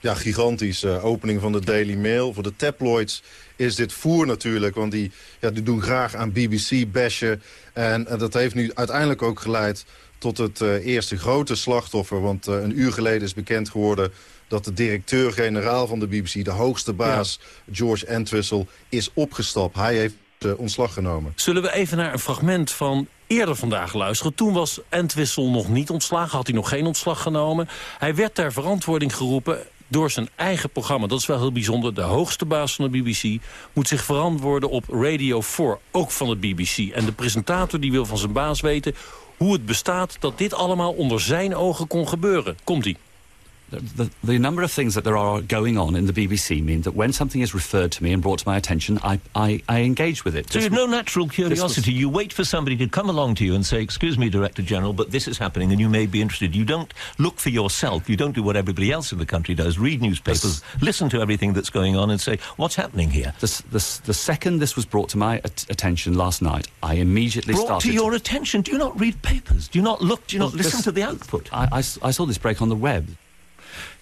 Speaker 16: Ja, gigantisch. eh, opening van de Daily Mail. Voor de tabloids is dit voer natuurlijk. Want die, ja, die doen graag aan BBC-bashen. En, eh, dat heeft nu uiteindelijk ook geleid tot het eh, eerste grote slachtoffer. Want eh, een uur geleden is bekend geworden dat de directeur-generaal van de BBC... de hoogste baas, George Entwistle, is opgestapt. Hij heeft eh, ontslag genomen.
Speaker 3: Zullen we even naar een fragment van eerder vandaag luisteren. Toen was Entwissel nog niet ontslagen, had hij nog geen ontslag genomen. Hij werd ter verantwoording geroepen door zijn eigen programma. Dat is wel heel bijzonder. De hoogste baas van de BBC moet zich verantwoorden op Radio 4, ook van de BBC. En de presentator die wil van zijn baas weten hoe het bestaat... dat dit allemaal onder zijn ogen kon gebeuren. Komt-ie.
Speaker 18: The, the, the number of things that there are going on in the BBC mean that when something is referred to me and brought to my attention, I, I, I engage with it.
Speaker 19: So you have no natural curiosity. You wait for somebody to come along to you and say, excuse me, Director General, but this is happening and you may be interested. You don't look for yourself. You don't do what everybody else in the country does. Read newspapers, listen to everything that's going on and say, what's happening here?
Speaker 18: The, the, the second this was brought to my at- attention last night, I immediately
Speaker 19: Brought
Speaker 18: started
Speaker 19: to your attention. Do you not read papers? Do you not look? Do you not listen
Speaker 18: this-
Speaker 19: to the output?
Speaker 18: I saw this break on the web.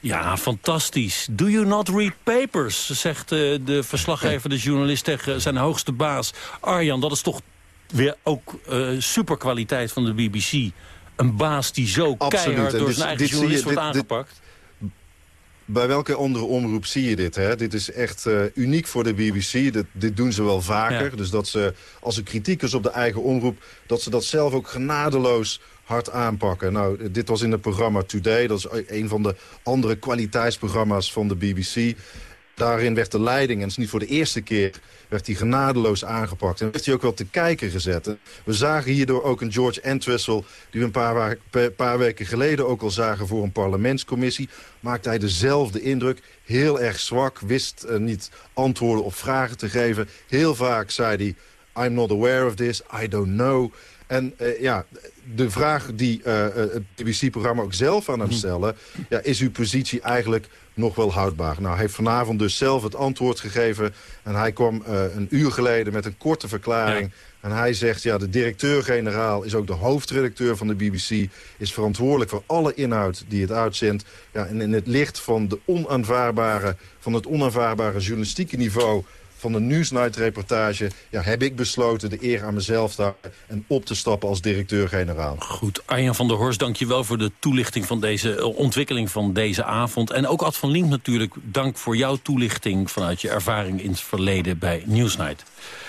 Speaker 3: Ja, fantastisch. Do you not read papers, zegt eh, de verslaggever, de journalist tegen zijn hoogste baas. Arjan, dat is toch weer ook eh superkwaliteit van de BBC. Een baas die zo
Speaker 16: Absoluut.
Speaker 3: keihard door
Speaker 16: dit-
Speaker 3: zijn eigen
Speaker 16: je-
Speaker 3: journalist wordt
Speaker 16: dit- dit-
Speaker 3: aangepakt.
Speaker 16: Bij welke andere omroep zie je dit? Hè? Dit is echt eh, uniek voor de BBC. Dit, dit doen ze wel vaker.
Speaker 3: Ja.
Speaker 16: Dus dat ze, als er kritiek is op de eigen omroep... dat ze dat zelf ook genadeloos hard aanpakken. Nou, dit was in het programma Today. Dat is een van de andere kwaliteitsprogramma's van de BBC. Daarin werd de leiding, en is niet voor de eerste keer... werd hij genadeloos aangepakt. En werd hij ook wel te kijken gezet. We zagen hierdoor ook een George Entwistle... die we een paar weken geleden ook al zagen voor een parlementscommissie. Maakte hij dezelfde indruk. Heel erg zwak, wist eh, niet antwoorden op vragen te geven. Heel vaak zei hij... I'm not aware of this, I don't know... En eh, ja, de vraag die eh, eh, het BBC-programma ook zelf aan hem stellen... Ja, is uw positie eigenlijk nog wel houdbaar? Nou, hij heeft vanavond dus zelf het antwoord gegeven. En hij kwam een uur geleden met een korte verklaring... En hij zegt, ja, de directeur-generaal is ook de hoofdredacteur van de BBC... is verantwoordelijk voor alle inhoud die het uitzendt. Ja, en in het licht van, de onaanvaardbare, van het onaanvaardbare journalistieke niveau van de Newsnight-reportage... Ja, heb ik besloten de eer aan mezelf te houden... en op te stappen als directeur-generaal.
Speaker 3: Goed, Arjan van der Horst, dank je wel voor de toelichting van deze eh, ontwikkeling van deze avond. En ook Ad van Link natuurlijk, dank voor jouw toelichting... vanuit je ervaring in het verleden bij Newsnight.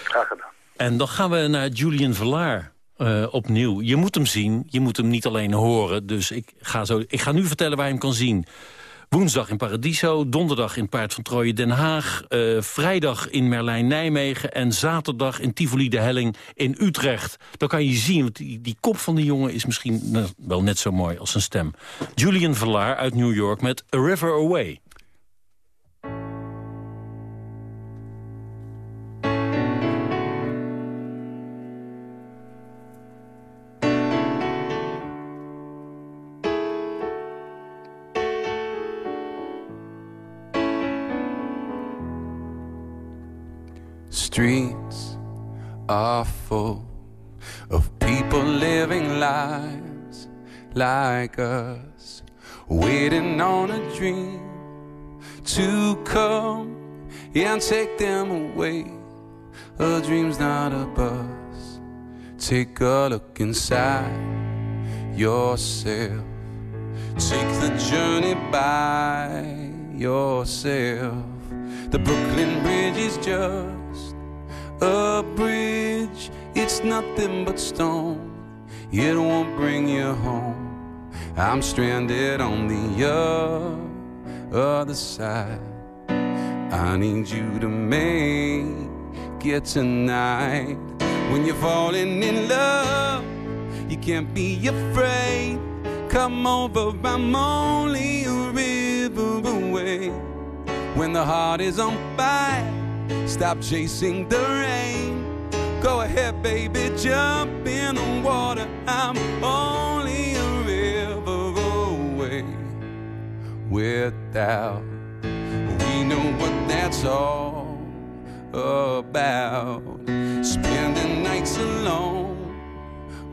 Speaker 17: Graag gedaan.
Speaker 3: En dan gaan we naar Julian Verlaar. Uh, opnieuw. Je moet hem zien, je moet hem niet alleen horen. Dus ik ga, zo, ik ga nu vertellen waar je hem kan zien. Woensdag in Paradiso, donderdag in Paard van Troje Den Haag... Uh, vrijdag in Merlijn Nijmegen en zaterdag in Tivoli de Helling in Utrecht. Dan kan je zien, want die, die kop van die jongen is misschien nou, wel net zo mooi als zijn stem. Julian Verlaar uit New York met A River Away.
Speaker 13: Are full of people living lives like us, waiting on a dream to come and take them away. A dream's not a bus. Take a look inside yourself. Take the journey by yourself. The Brooklyn Bridge is just a bridge, it's nothing but stone. It won't bring you home. I'm stranded on the other side. I need you to make it tonight. When you're falling in love, you can't be afraid. Come over, I'm only a river away. When the heart is on fire Stop chasing the rain. Go ahead, baby, jump in the water. I'm only a river away. Without, we know what that's all about. Spending nights alone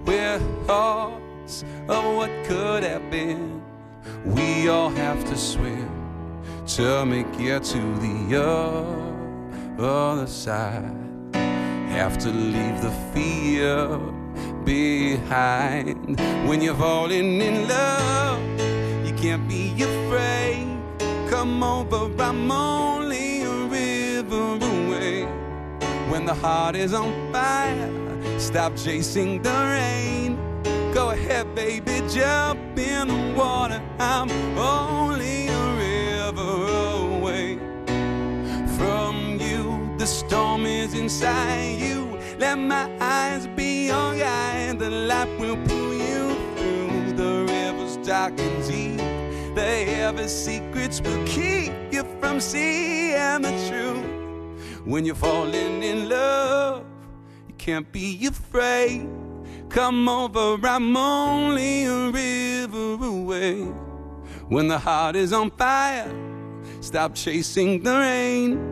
Speaker 13: with thoughts of what could have been. We all have to swim to make it to the other other side. Have to leave the fear behind. When you're falling in love, you can't be afraid. Come over, I'm only a river away. When the heart is on fire, stop chasing the rain. Go ahead, baby, jump in the water. I'm only the storm is inside you. Let my eyes be your guide. The light will pull you through the river's dark and deep. The heavy secrets will keep you from seeing the truth. When you're falling in love, you can't be afraid. Come over, I'm only a river away. When the heart is on fire, stop chasing the rain.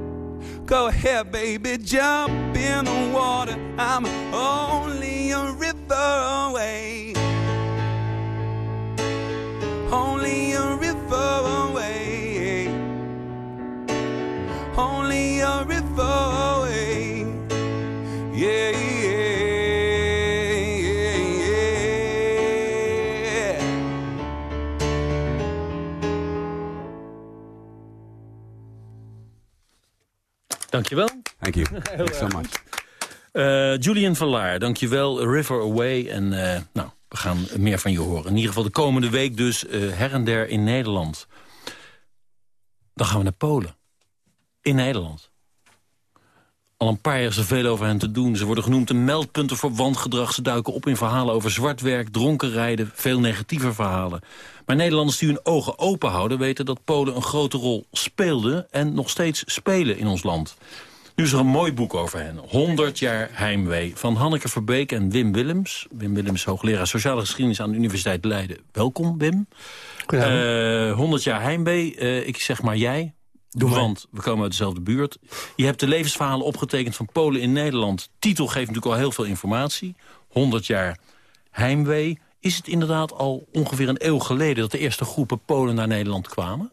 Speaker 13: Go ahead, baby, jump in the water. I'm only a river away. Only a river away. Only a river.
Speaker 3: Dankjewel.
Speaker 14: Thank you. Thanks so much.
Speaker 3: Uh, Julian Verlaar, dankjewel. River Away. En uh, nou, we gaan meer van je horen. In ieder geval de komende week dus uh, her en der in Nederland. Dan gaan we naar Polen. In Nederland. Al een paar jaar is er veel over hen te doen. Ze worden genoemd een meldpunten voor wangedrag. Ze duiken op in verhalen over zwart werk, dronken rijden, veel negatieve verhalen. Maar Nederlanders die hun ogen open houden... weten dat Polen een grote rol speelde en nog steeds spelen in ons land. Nu is er een mooi boek over hen. 100 jaar heimwee. Van Hanneke Verbeek en Wim Willems. Wim Willems, hoogleraar sociale geschiedenis aan de Universiteit Leiden. Welkom, Wim. Uh, 100 jaar heimwee. Uh, ik zeg maar jij.
Speaker 20: Doe
Speaker 3: want we komen uit dezelfde buurt. Je hebt de levensverhalen opgetekend van Polen in Nederland. Titel geeft natuurlijk al heel veel informatie. 100 jaar heimwee. Is het inderdaad al ongeveer een eeuw geleden... dat de eerste groepen Polen naar Nederland kwamen?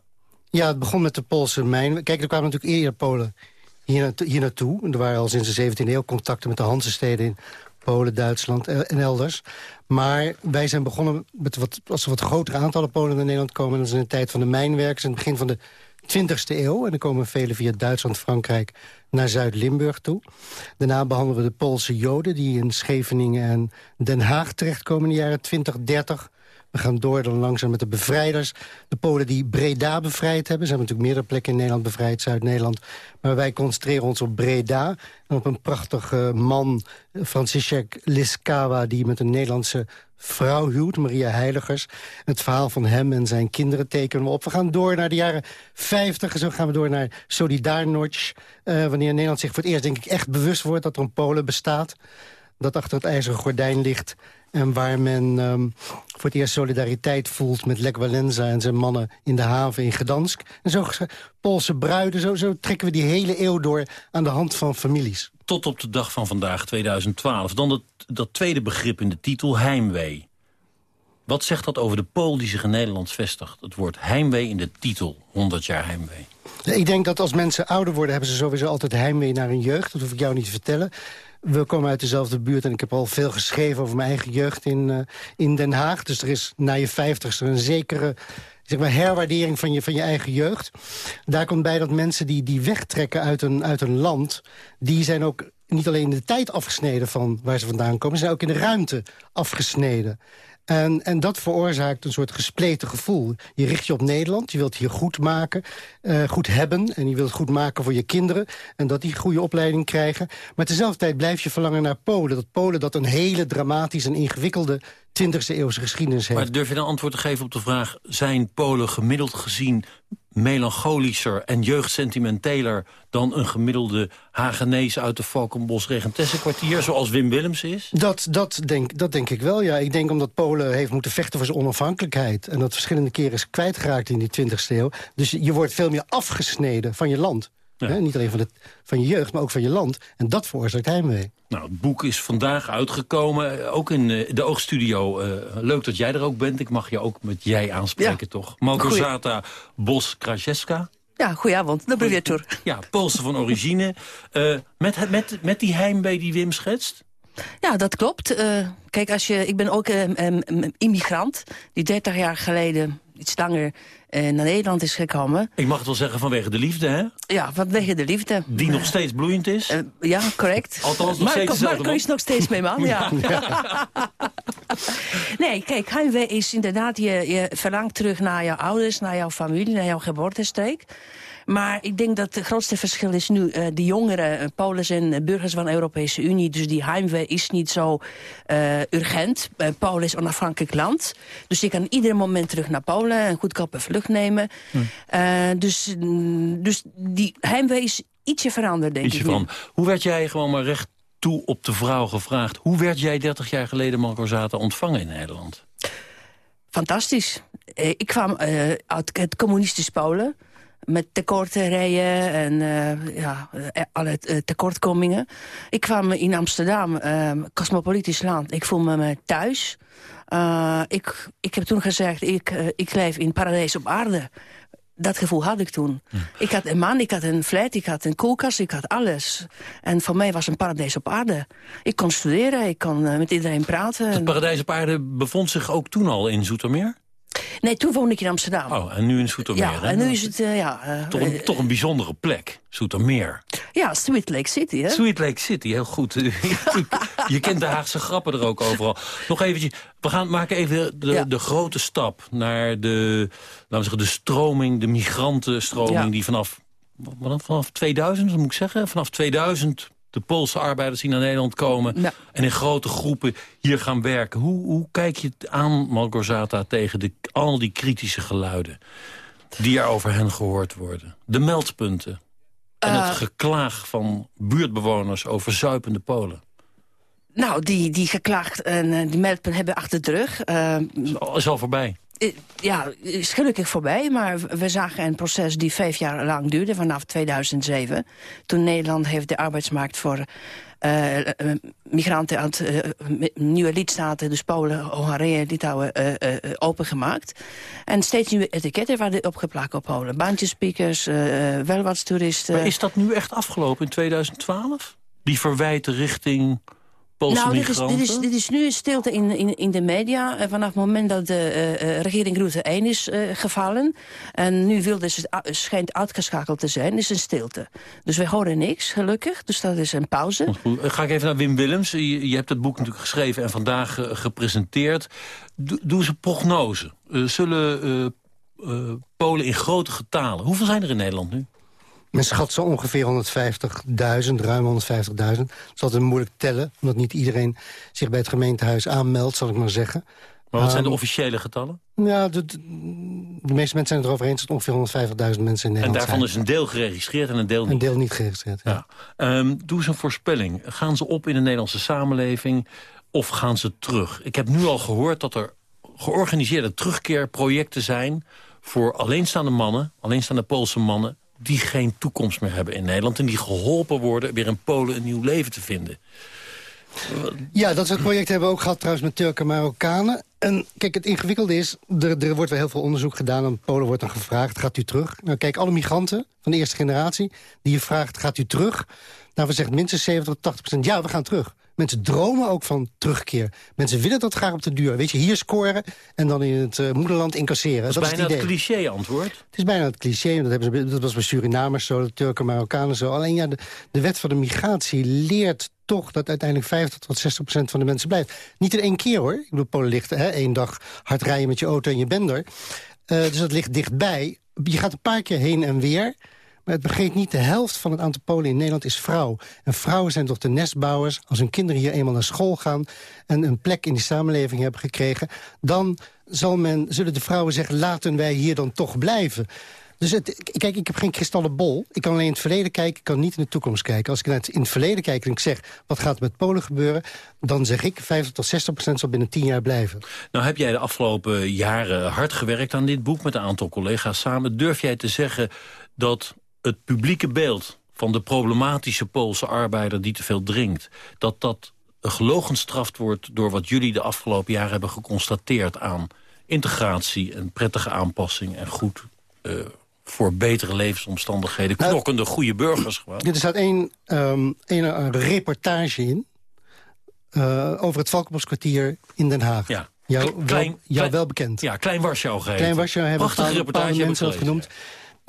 Speaker 20: Ja, het begon met de Poolse mijn. Kijk, er kwamen natuurlijk eerder Polen hier, hier naartoe. Er waren al sinds de 17e eeuw contacten met de Hansesteden in Polen, Duitsland en elders. Maar wij zijn begonnen met wat, als er wat grotere aantallen Polen naar Nederland komen. Dat is in de tijd van de mijnwerkers, in het begin van de 20e eeuw. En dan komen velen via Duitsland, Frankrijk naar Zuid-Limburg toe. Daarna behandelen we de Poolse Joden... die in Scheveningen en Den Haag terechtkomen in de jaren 20, 30. We gaan door dan langzaam met de bevrijders. De Polen die Breda bevrijd hebben. Ze hebben natuurlijk meerdere plekken in Nederland bevrijd, Zuid-Nederland. Maar wij concentreren ons op Breda. En op een prachtige man, Franciszek Liskawa... die met een Nederlandse vrouw huwt, Maria Heiligers. Het verhaal van hem en zijn kinderen tekenen we op. We gaan door naar de jaren 50 en zo gaan we door naar Solidarność. Uh, wanneer Nederland zich voor het eerst denk ik echt bewust wordt dat er een Polen bestaat. Dat achter het ijzeren gordijn ligt en waar men um, voor het eerst solidariteit voelt met Lech Walenza en zijn mannen in de haven in Gdansk. En zo Poolse bruiden, zo, zo trekken we die hele eeuw door aan de hand van families.
Speaker 3: Tot op de dag van vandaag, 2012. Dan dat, dat tweede begrip in de titel, heimwee. Wat zegt dat over de Pool die zich in Nederland vestigt? Het woord heimwee in de titel, 100 jaar heimwee.
Speaker 20: Ik denk dat als mensen ouder worden... hebben ze sowieso altijd heimwee naar hun jeugd. Dat hoef ik jou niet te vertellen. We komen uit dezelfde buurt en ik heb al veel geschreven over mijn eigen jeugd in, uh, in Den Haag. Dus er is na je vijftigste een zekere zeg maar, herwaardering van je, van je eigen jeugd. Daar komt bij dat mensen die, die wegtrekken uit een, uit een land... die zijn ook niet alleen in de tijd afgesneden van waar ze vandaan komen... ze zijn ook in de ruimte afgesneden. En, en dat veroorzaakt een soort gespleten gevoel. Je richt je op Nederland, je wilt hier goed maken, uh, goed hebben... en je wilt goed maken voor je kinderen en dat die goede opleiding krijgen. Maar tezelfde tijd blijf je verlangen naar Polen. Dat Polen dat een hele dramatische en ingewikkelde 20e eeuwse geschiedenis heeft.
Speaker 3: Maar durf je dan antwoord te geven op de vraag... zijn Polen gemiddeld gezien melancholischer en jeugdsentimenteler... dan een gemiddelde Hagenees uit de Valkenbos kwartier, zoals Wim Willems is?
Speaker 20: Dat, dat, denk, dat denk ik wel, ja. Ik denk omdat Polen heeft moeten vechten voor zijn onafhankelijkheid... en dat verschillende keren is kwijtgeraakt in die 20e eeuw. Dus je wordt veel meer afgesneden van je land. Niet alleen van, het, van je jeugd, maar ook van je land. En dat veroorzaakt heimwee.
Speaker 3: Nou, het boek is vandaag uitgekomen, ook in uh, de Oogstudio. Uh, leuk dat jij er ook bent. Ik mag je ook met jij aanspreken, ja. toch? Malgorzata Bos-Krajewska.
Speaker 21: Ja, goedenavond. Dobry wieczór.
Speaker 3: Ja, Poolse van origine. Uh, met, met, met die heimwee die Wim schetst?
Speaker 21: Ja, dat klopt. Uh, kijk, als je, ik ben ook een um, immigrant die 30 jaar geleden iets langer uh, naar Nederland is gekomen.
Speaker 3: Ik mag het wel zeggen vanwege de liefde, hè?
Speaker 21: Ja, vanwege de liefde.
Speaker 3: Die nog steeds bloeiend is? Uh,
Speaker 21: ja, correct.
Speaker 3: Althans, nog steeds
Speaker 21: Marco, Marco is nog steeds mijn man, ja. nee, kijk, heimwee is inderdaad, je, je verlangt terug naar jouw ouders, naar jouw familie, naar jouw geboortestreek. Maar ik denk dat het grootste verschil is nu... Uh, de jongeren, uh, Polen zijn burgers van de Europese Unie... dus die heimwee is niet zo uh, urgent. Polen is onafhankelijk land. Dus je kan ieder moment terug naar Polen... een goedkope vlucht nemen. Hm. dus, dus die heimwee is ietsje veranderd, denk
Speaker 3: ietsje
Speaker 21: ik.
Speaker 3: Veranderd. Hoe werd jij gewoon maar recht toe op de vrouw gevraagd... hoe werd jij 30 jaar geleden, Marco Zata, ontvangen in Nederland?
Speaker 21: Fantastisch. ik kwam uit het communistisch Polen met tekorten en uh, ja, eh, alle uh, tekortkomingen. Ik kwam in Amsterdam, uh, cosmopolitisch land. Ik voel me thuis. ik, ik heb toen gezegd, ik, ik leef in paradijs op aarde. Dat gevoel had ik toen. Ik had een man, ik had een flat, ik had een koelkast, ik had alles. En voor mij was een paradijs op aarde. Ik kon studeren, ik kon met iedereen praten.
Speaker 3: Het paradijs op aarde bevond zich ook toen al in Zoetermeer?
Speaker 21: Nee, toen woonde ik in Amsterdam.
Speaker 3: Oh, en nu in Zoetermeer.
Speaker 21: Ja, en nu is het, uh, ja... Uh,
Speaker 3: toch, een, toch een bijzondere plek, Zoetermeer.
Speaker 21: Ja, Sweet Lake City, hè?
Speaker 3: Sweet Lake City, heel goed. je kent de Haagse grappen er ook overal. Nog eventjes, we gaan maken even de, ja. de grote stap naar de, laten we zeggen, de stroming, de migrantenstroming... Ja. die vanaf, vanaf 2000, moet ik zeggen, vanaf 2000 de Poolse arbeiders die naar Nederland komen... Ja. en in grote groepen hier gaan werken. Hoe, hoe kijk je aan, Malgorzata, tegen de, al die kritische geluiden... die er over hen gehoord worden? De meldpunten. En
Speaker 21: Eh.
Speaker 3: het geklaag van buurtbewoners over zuipende Polen.
Speaker 21: Nou, die, die geklaagd en eh, die meldpunt hebben achter de rug. Eh,
Speaker 3: Is al voorbij.
Speaker 21: Eh, Ja, is gelukkig voorbij, maar we zagen een proces die vijf jaar lang duurde, vanaf 2007. Toen Nederland heeft de arbeidsmarkt voor eh, eh, migranten uit nieuwe lidstaten, dus Polen, Hongarije, Litouwen, eh, opengemaakt. En steeds nieuwe etiketten werden opgeplakt op Polen. Baantjespiekers, uh, welwatstoeristen.
Speaker 3: Maar is dat nu echt afgelopen in 2012? Die verwijten richting Poolse
Speaker 21: nou, dit is, dit, is, dit is nu een stilte in, in, in de media. Eh, vanaf het moment dat de eh, eh, regering Rutte 1 is gevallen... en nu Wilders het schijnt uitgeschakeld te zijn, is een stilte. Dus we horen niks, gelukkig. Dus dat is een pauze.
Speaker 3: Goed, Ga ik even naar Wim Willems. Je, je hebt het boek natuurlijk geschreven en vandaag gepresenteerd. Doe, doe een prognose. Zullen Polen in grote getalen... Hoeveel zijn er in Nederland nu?
Speaker 20: Men schat zo ongeveer 150.000, ruim 150.000. Dat is altijd moeilijk tellen, omdat niet iedereen zich bij het gemeentehuis aanmeldt, zal ik maar zeggen.
Speaker 3: Maar wat zijn de
Speaker 20: Ehm,
Speaker 3: officiële getallen?
Speaker 20: Ja, de, de- de meeste mensen zijn het erover eens dat ongeveer 150.000 mensen in
Speaker 3: En
Speaker 20: Nederland
Speaker 3: daarvan
Speaker 20: zijn.
Speaker 3: is een deel geregistreerd en een deel niet.
Speaker 20: Een deel niet geregistreerd, ja.
Speaker 3: Ehm, doe eens een voorspelling. Gaan ze op in de Nederlandse samenleving of gaan ze terug? Ik heb nu al gehoord dat er georganiseerde terugkeerprojecten zijn... voor alleenstaande mannen, alleenstaande Poolse mannen... die geen toekomst meer hebben in Nederland... en die geholpen worden weer in Polen een nieuw leven te vinden.
Speaker 20: Ja, dat soort projecten hebben we ook gehad trouwens met Turken en Marokkanen. En kijk, het ingewikkelde is, er, er wordt wel heel veel onderzoek gedaan... en Polen wordt dan gevraagd, gaat u terug? Nou kijk, alle migranten van de eerste generatie die je vraagt, gaat u terug? Nou, we zeggen minstens 70 tot 80 procent, ja, we gaan terug. Mensen dromen ook van terugkeer. Mensen willen dat graag op de duur. Weet je, hier scoren en dan in het eh, moederland incasseren.
Speaker 3: Dat is
Speaker 20: dat
Speaker 3: bijna
Speaker 20: is
Speaker 3: het,
Speaker 20: het
Speaker 3: cliché-antwoord.
Speaker 20: Het is bijna het cliché, dat, hebben ze, dat was bij Surinamers zo, de Turken, Marokkanen zo. Alleen ja, de, de wet van de migratie leert toch dat uiteindelijk 50 tot 60 procent van de mensen blijft. Niet in één keer hoor. Ik bedoel, Polen ligt hè, één dag hard rijden met je auto en je bent er. Eh, dus dat ligt dichtbij. Je gaat een paar keer heen en weer. Maar het begreep niet, de helft van het aantal Polen in Nederland is vrouw. En vrouwen zijn toch de nestbouwers. Als hun kinderen hier eenmaal naar school gaan... en een plek in die samenleving hebben gekregen... dan zal men, zullen de vrouwen zeggen, laten wij hier dan toch blijven. Dus het, kijk, ik heb geen kristallen bol. Ik kan alleen in het verleden kijken, ik kan niet in de toekomst kijken. Als ik naar in het verleden kijk en ik zeg, wat gaat met Polen gebeuren... dan zeg ik, 50 tot 60 procent zal binnen 10 jaar blijven.
Speaker 3: Nou heb jij de afgelopen jaren hard gewerkt aan dit boek... met een aantal collega's samen. Durf jij te zeggen dat het publieke beeld van de problematische Poolse arbeider... die te veel drinkt, dat dat gelogenstraft wordt... door wat jullie de afgelopen jaren hebben geconstateerd aan integratie... en prettige aanpassing en goed... eh, voor betere levensomstandigheden,
Speaker 20: Nou,
Speaker 3: knokkende goede burgers gewoon.
Speaker 20: Er staat één ehm, één, een reportage in... eh, over het Valkenboskwartier in Den Haag.
Speaker 3: Ja.
Speaker 20: Jou, wel,
Speaker 3: Klein-
Speaker 20: jou
Speaker 3: klein-
Speaker 20: wel bekend.
Speaker 3: Ja, Klein Warschau geheten.
Speaker 20: Klein Warschau hebben
Speaker 3: Prachtige
Speaker 20: bepaalde,
Speaker 3: reportage
Speaker 20: bepaalde
Speaker 3: heb ik
Speaker 20: mensen dat genoemd. Ja,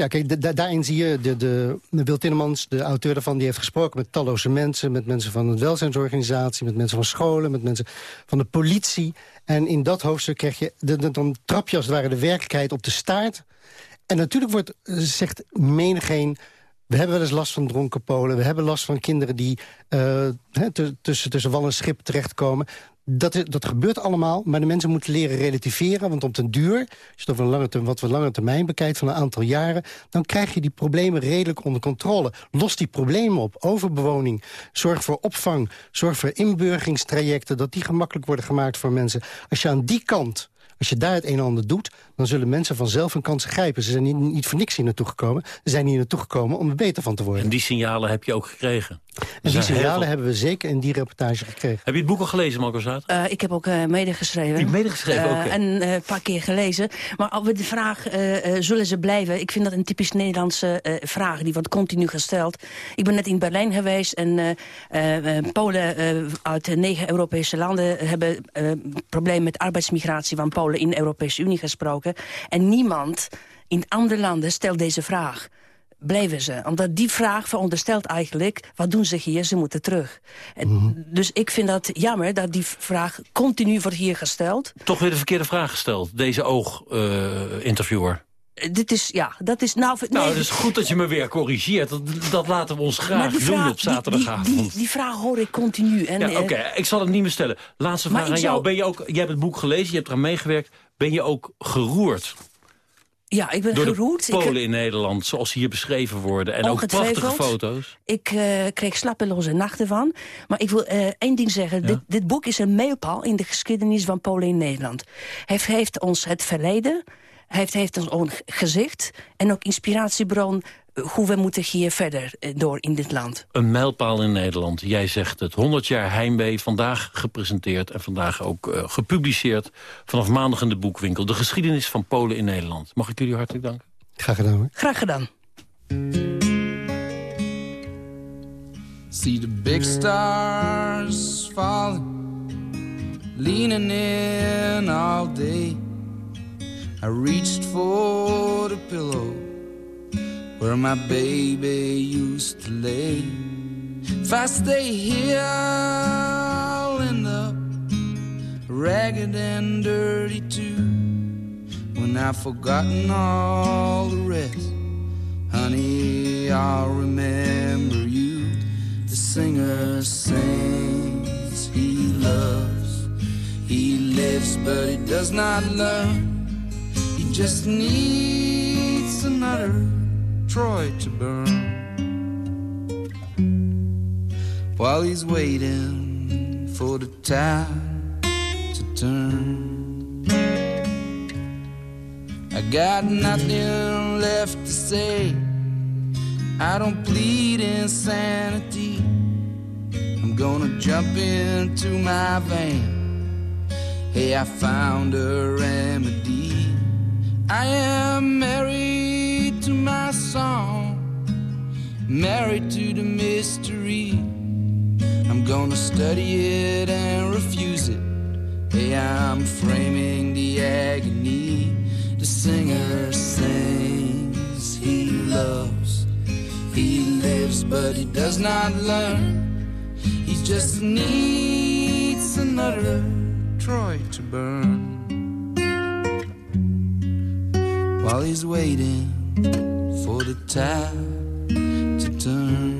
Speaker 20: kijk, da- da- daarin zie je, de, de, Wil Tinnemans, de auteur daarvan... die heeft gesproken met talloze mensen. Met mensen van de welzijnsorganisatie, met mensen van scholen... met mensen van de politie. En in dat hoofdstuk krijg je... De, de- dan trap je als het ware de werkelijkheid op de staart. En natuurlijk wordt, eh, zegt menigeen... We hebben wel eens last van dronken Polen. We hebben last van kinderen die tu- tussen, tussen wal en schip terechtkomen. Dat, dat gebeurt allemaal, maar de mensen moeten leren relativeren. Want op den duur, als je het over een lange, ter- wat we lange termijn bekijkt van een aantal jaren... dan krijg je die problemen redelijk onder controle. Los die problemen op. Overbewoning, zorg voor opvang, zorg voor inburgeringstrajecten... dat die gemakkelijk worden gemaakt voor mensen. Als je aan die kant... Als je daar het een en ander doet, dan zullen mensen vanzelf hun kansen grijpen. Ze zijn niet, niet voor niks hier naartoe gekomen. Ze zijn hier naartoe gekomen om er beter van te worden.
Speaker 3: En die signalen heb je ook gekregen.
Speaker 20: En die signalen
Speaker 3: veel-
Speaker 20: hebben we zeker in die reportage gekregen.
Speaker 3: Heb je het boek al gelezen, Marco Zaat?
Speaker 21: Eh, ik heb ook uh, medegeschreven.
Speaker 3: Je medegeschreven,
Speaker 21: Eh. En eh, een paar keer gelezen. Maar over de vraag, eh, eh, zullen ze blijven? Ik vind dat een typisch Nederlandse eh, vraag. Die wordt continu gesteld. Ik ben net in Berlijn geweest. En eh, eh, Polen eh, uit negen Europese landen... hebben eh problemen met arbeidsmigratie van Polen in de Europese Unie gesproken. En niemand in andere landen stelt deze vraag blijven ze. Omdat die vraag veronderstelt eigenlijk... wat doen ze hier? Ze moeten terug. En Dus ik vind dat jammer dat die vraag continu wordt hier gesteld.
Speaker 3: Toch weer de verkeerde vraag gesteld, deze oog-interviewer.
Speaker 21: Eh, Dit is, ja, dat is... Nou, nee,
Speaker 3: nou, het is goed dat je me weer corrigeert. Dat, dat laten we ons graag doen op zaterdagavond.
Speaker 21: Die, die, die vraag hoor ik continu. En,
Speaker 3: ja, Oké,
Speaker 21: eh,
Speaker 3: ik zal het niet meer stellen. Laatste vraag aan jou.
Speaker 21: zou-
Speaker 3: Ben je ook, jij hebt het boek gelezen, je hebt eraan meegewerkt. Ben je ook geroerd
Speaker 21: Ja, ik ben
Speaker 3: Door
Speaker 21: geroerd.
Speaker 3: de
Speaker 21: Ik-
Speaker 3: Polen in Nederland, zoals hier beschreven worden. En ook prachtige foto's.
Speaker 21: Ik eh, kreeg slappeloze nachten van. Maar ik wil eh, één ding zeggen. Dit, dit boek is een mijlpaal in de geschiedenis van Polen in Nederland. Hij heeft ons het verleden, hij heeft, heeft ons gezicht... en ook inspiratiebron hoe we moeten hier verder eh, door in dit land.
Speaker 3: Een mijlpaal in Nederland. Jij zegt het. 100 jaar heimwee. Vandaag gepresenteerd en vandaag ook eh, gepubliceerd. Vanaf maandag in de boekwinkel. De geschiedenis van Polen in Nederland. Mag ik jullie hartelijk danken?
Speaker 20: Graag gedaan hoor.
Speaker 21: Graag gedaan.
Speaker 13: See the big stars falling, leaning in all day. I reached for the pillow where my baby used to lay. If I stay here, I'll end up ragged and dirty too. When I've forgotten all the rest, honey, I'll remember you. The singer sings, he loves, he lives, but he does not learn. He just needs another To burn. While he's waiting for the tide to turn. I got nothing left to say. I don't plead insanity. I'm gonna jump into my van. Hey, I found a remedy. I am married to my song, married to the mystery. I'm gonna study it and refuse it. Hey, I'm framing the agony. The singer sings, he loves, he lives, but he does not learn. He just needs another Troy to burn. While he's waiting for the tide to turn.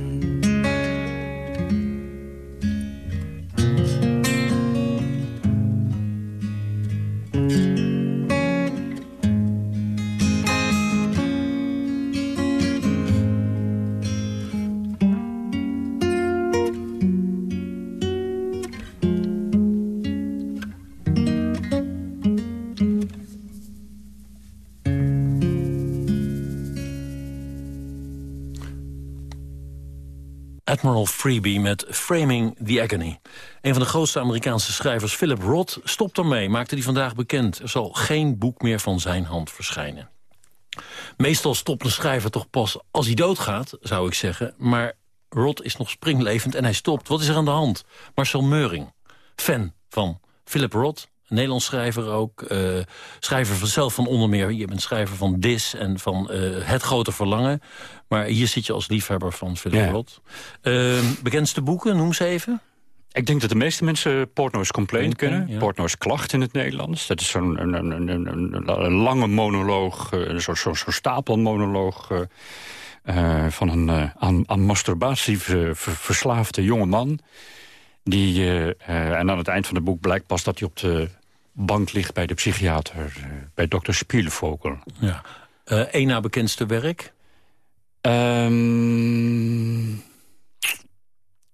Speaker 3: Admiral Freebie met Framing the Agony. Een van de grootste Amerikaanse schrijvers, Philip Roth, stopt ermee. Maakte hij vandaag bekend. Er zal geen boek meer van zijn hand verschijnen. Meestal stopt een schrijver toch pas als hij doodgaat, zou ik zeggen. Maar Roth is nog springlevend en hij stopt. Wat is er aan de hand? Marcel Meuring, fan van Philip Roth. Een Nederlands schrijver ook. eh, schrijver van zelf van onder meer. Je bent schrijver van Dis en van eh, Het Grote Verlangen. Maar hier zit je als liefhebber van Philip
Speaker 22: Ja.
Speaker 3: Roth. Eh, bekendste boeken, noem ze even.
Speaker 22: Ik denk dat de meeste mensen Portnoy's Complaint kennen.
Speaker 3: ja.
Speaker 22: Portnoy's Klacht in het Nederlands. Dat is zo'n een, een, een, een, lange monoloog, eh, zo'n zo, zo stapelmonoloog... van een eh, aan, aan masturbatie ver- ver- verslaafde jonge man. Die, en aan het eind van het boek blijkt pas dat hij op de bank ligt bij de psychiater. eh, bij dokter Spielvogel.
Speaker 3: Ja. Eh Eén na bekendste werk.
Speaker 22: Ehm,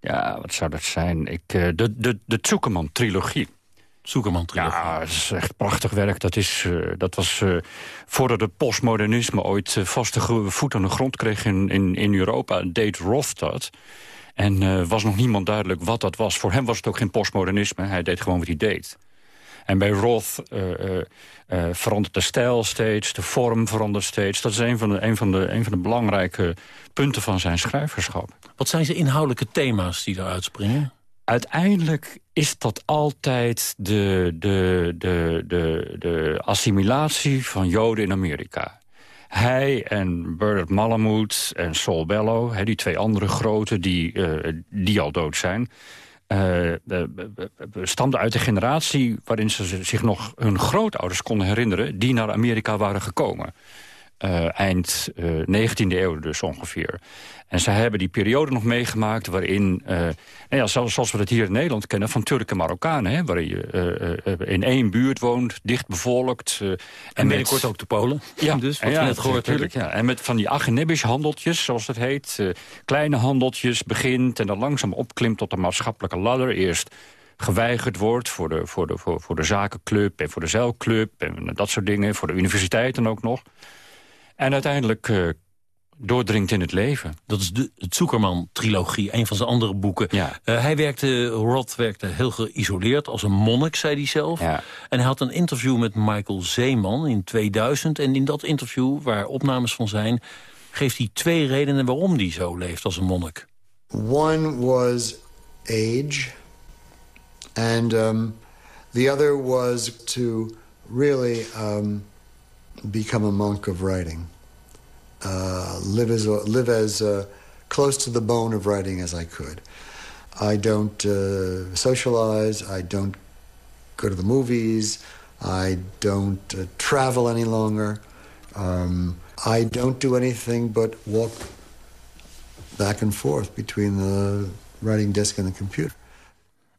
Speaker 22: ja, wat zou dat zijn? Ik, eh, de de, de Zuckerman-trilogie.
Speaker 3: Zuckerman-trilogie.
Speaker 22: Ja, dat is echt prachtig werk. Dat, is, dat was voordat het postmodernisme ooit vaste voet aan de grond kreeg in, in, in Europa. Deed Roth dat. En was nog niemand duidelijk wat dat was. Voor hem was het ook geen postmodernisme. Hij deed gewoon wat hij deed. En bij Roth eh, eh, eh, verandert de stijl steeds, de vorm verandert steeds. Dat is een van de, een van de, een van de belangrijke punten van zijn schrijverschap.
Speaker 3: Wat zijn ze inhoudelijke thema's die eruit springen?
Speaker 22: Uiteindelijk is dat altijd de, de, de, de, de assimilatie van Joden in Amerika. Hij en Bernard Malamud en Saul Bellow, die twee andere grote die, die al dood zijn... eh, eh, eh, stamden uit de generatie waarin ze zich nog hun grootouders konden herinneren... die naar Amerika waren gekomen. Eh, eind uh, 19e eeuw dus ongeveer. En zij hebben die periode nog meegemaakt waarin, uh, nou ja, zoals, zoals, we dat hier in Nederland kennen... van Turken en Marokkanen, hè, waarin je in één buurt woont, dicht bevolkt.
Speaker 3: en, en binnenkort ook de Polen,
Speaker 22: ja,
Speaker 3: dus, wat
Speaker 22: ja,
Speaker 3: net gehoord
Speaker 22: natuurlijk. Ja. En met van die agnebisch handeltjes, zoals dat heet. kleine handeltjes begint en dan langzaam opklimt tot de maatschappelijke ladder. Eerst geweigerd wordt voor de, voor, de, voor, voor de zakenclub en voor de zeilclub... en dat soort dingen, voor de universiteiten ook nog. En uiteindelijk uh, doordringt in het leven.
Speaker 3: Dat is de het Zoekerman-trilogie, een van zijn andere boeken.
Speaker 22: Ja.
Speaker 3: Uh, hij werkte, Roth werkte heel geïsoleerd, als een monnik, zei hij zelf.
Speaker 22: Ja.
Speaker 3: En hij had een interview met Michael Zeeman in 2000. En in dat interview, waar opnames van zijn... geeft hij twee redenen waarom hij zo leeft als een monnik.
Speaker 23: One was age... And um, the other was to really um, become a monk of writing. Uh, live as, live as uh, close to the bone of writing as I could. I don't uh, socialize. I don't go to the movies. I don't uh, travel any longer. Um, I don't do anything but walk back and forth between the writing desk and the computer.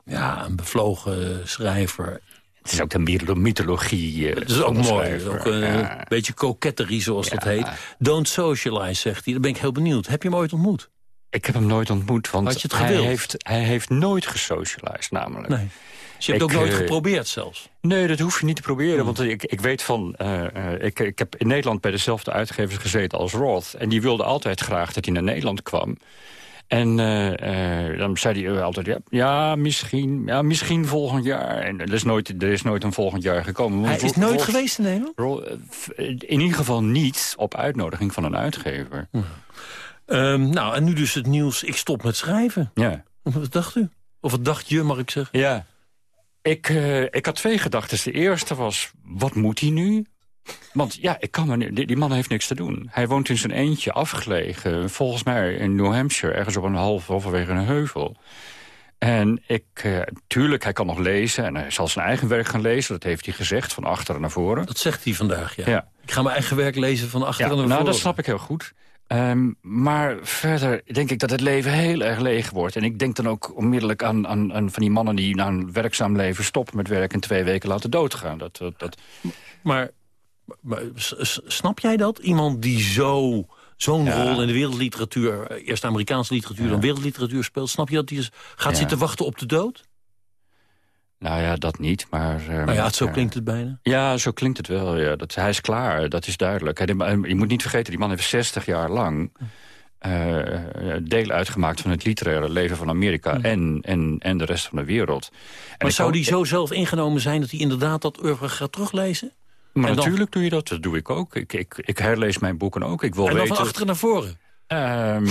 Speaker 3: Ja, een bevlogen schrijver.
Speaker 22: Het is ook een mythologie.
Speaker 3: Het is ook mooi. Ook een ja. beetje koketterie, zoals dat heet. Don't socialize, zegt hij. Daar ben ik heel benieuwd. Heb je hem ooit ontmoet?
Speaker 22: Ik heb hem nooit ontmoet, want
Speaker 3: het
Speaker 22: hij, heeft, hij heeft nooit gesocialized namelijk.
Speaker 3: Nee. Dus je hebt
Speaker 22: Ik,
Speaker 3: ook nooit
Speaker 22: eh,
Speaker 3: geprobeerd zelfs?
Speaker 22: Nee, dat hoef je niet te proberen. Want ik, ik weet van... eh, eh, ik, ik heb in Nederland bij dezelfde uitgevers gezeten als Roth. En die wilde altijd graag dat hij naar Nederland kwam. En eh, eh, dan zei hij altijd, ja, ja, misschien, ja, misschien volgend jaar. En er is nooit, er is nooit een volgend jaar gekomen.
Speaker 3: Hij is nooit geweest in Nederland?
Speaker 22: Eh, In ieder geval niet op uitnodiging van een uitgever.
Speaker 3: Ehm, nou, en nu dus het nieuws, ik stop met schrijven.
Speaker 22: Ja.
Speaker 3: Wat dacht u? Of wat dacht je, mag ik zeggen?
Speaker 22: Ja. Ik, ik had twee gedachten. De eerste was, wat moet hij nu? Want ja, ik kan me, die, die man heeft niks te doen. Hij woont in zijn eentje afgelegen. Volgens mij in New Hampshire, ergens op een half halverwege een heuvel. En ik, eh, tuurlijk, hij kan nog lezen en hij zal zijn eigen werk gaan lezen. Dat heeft hij gezegd, van achteren naar voren.
Speaker 3: Dat zegt hij vandaag, ja.
Speaker 22: Ja.
Speaker 3: Ik ga mijn eigen werk lezen van achteren
Speaker 22: Ja,
Speaker 3: naar
Speaker 22: nou,
Speaker 3: voren.
Speaker 22: dat snap ik heel goed. Ehm, maar verder denk ik dat het leven heel erg leeg wordt. En ik denk dan ook onmiddellijk aan, aan, aan van die mannen... die na een werkzaam leven stoppen met werk... en twee weken laten doodgaan. Dat, dat, dat...
Speaker 3: Maar, maar snap jij dat? Iemand die zo zo'n
Speaker 22: Ja.
Speaker 3: rol in de wereldliteratuur... eh, eerst Amerikaanse literatuur, dan wereldliteratuur speelt... snap je dat hij is- gaat
Speaker 22: Ja.
Speaker 3: zitten wachten op de dood?
Speaker 22: Nou ja, dat niet, maar...
Speaker 3: Nou ja, zo klinkt het bijna.
Speaker 22: Ja, zo klinkt het wel. Ja. Dat, hij is klaar, dat is duidelijk. Hij, die- je moet niet vergeten, die man heeft 60 jaar lang... eh, deel uitgemaakt van het literaire leven van Amerika... En, en, en de rest van de wereld. En
Speaker 3: Maar zou die zo zelf ingenomen zijn... dat hij inderdaad dat oeuvre gaat teruglezen?
Speaker 22: Maar
Speaker 3: dan-
Speaker 22: natuurlijk doe je dat, dat doe ik ook. Ik, ik, ik herlees mijn boeken ook. Ik wil
Speaker 3: En dan
Speaker 22: weten...
Speaker 3: van achteren naar voren?
Speaker 22: Ehm,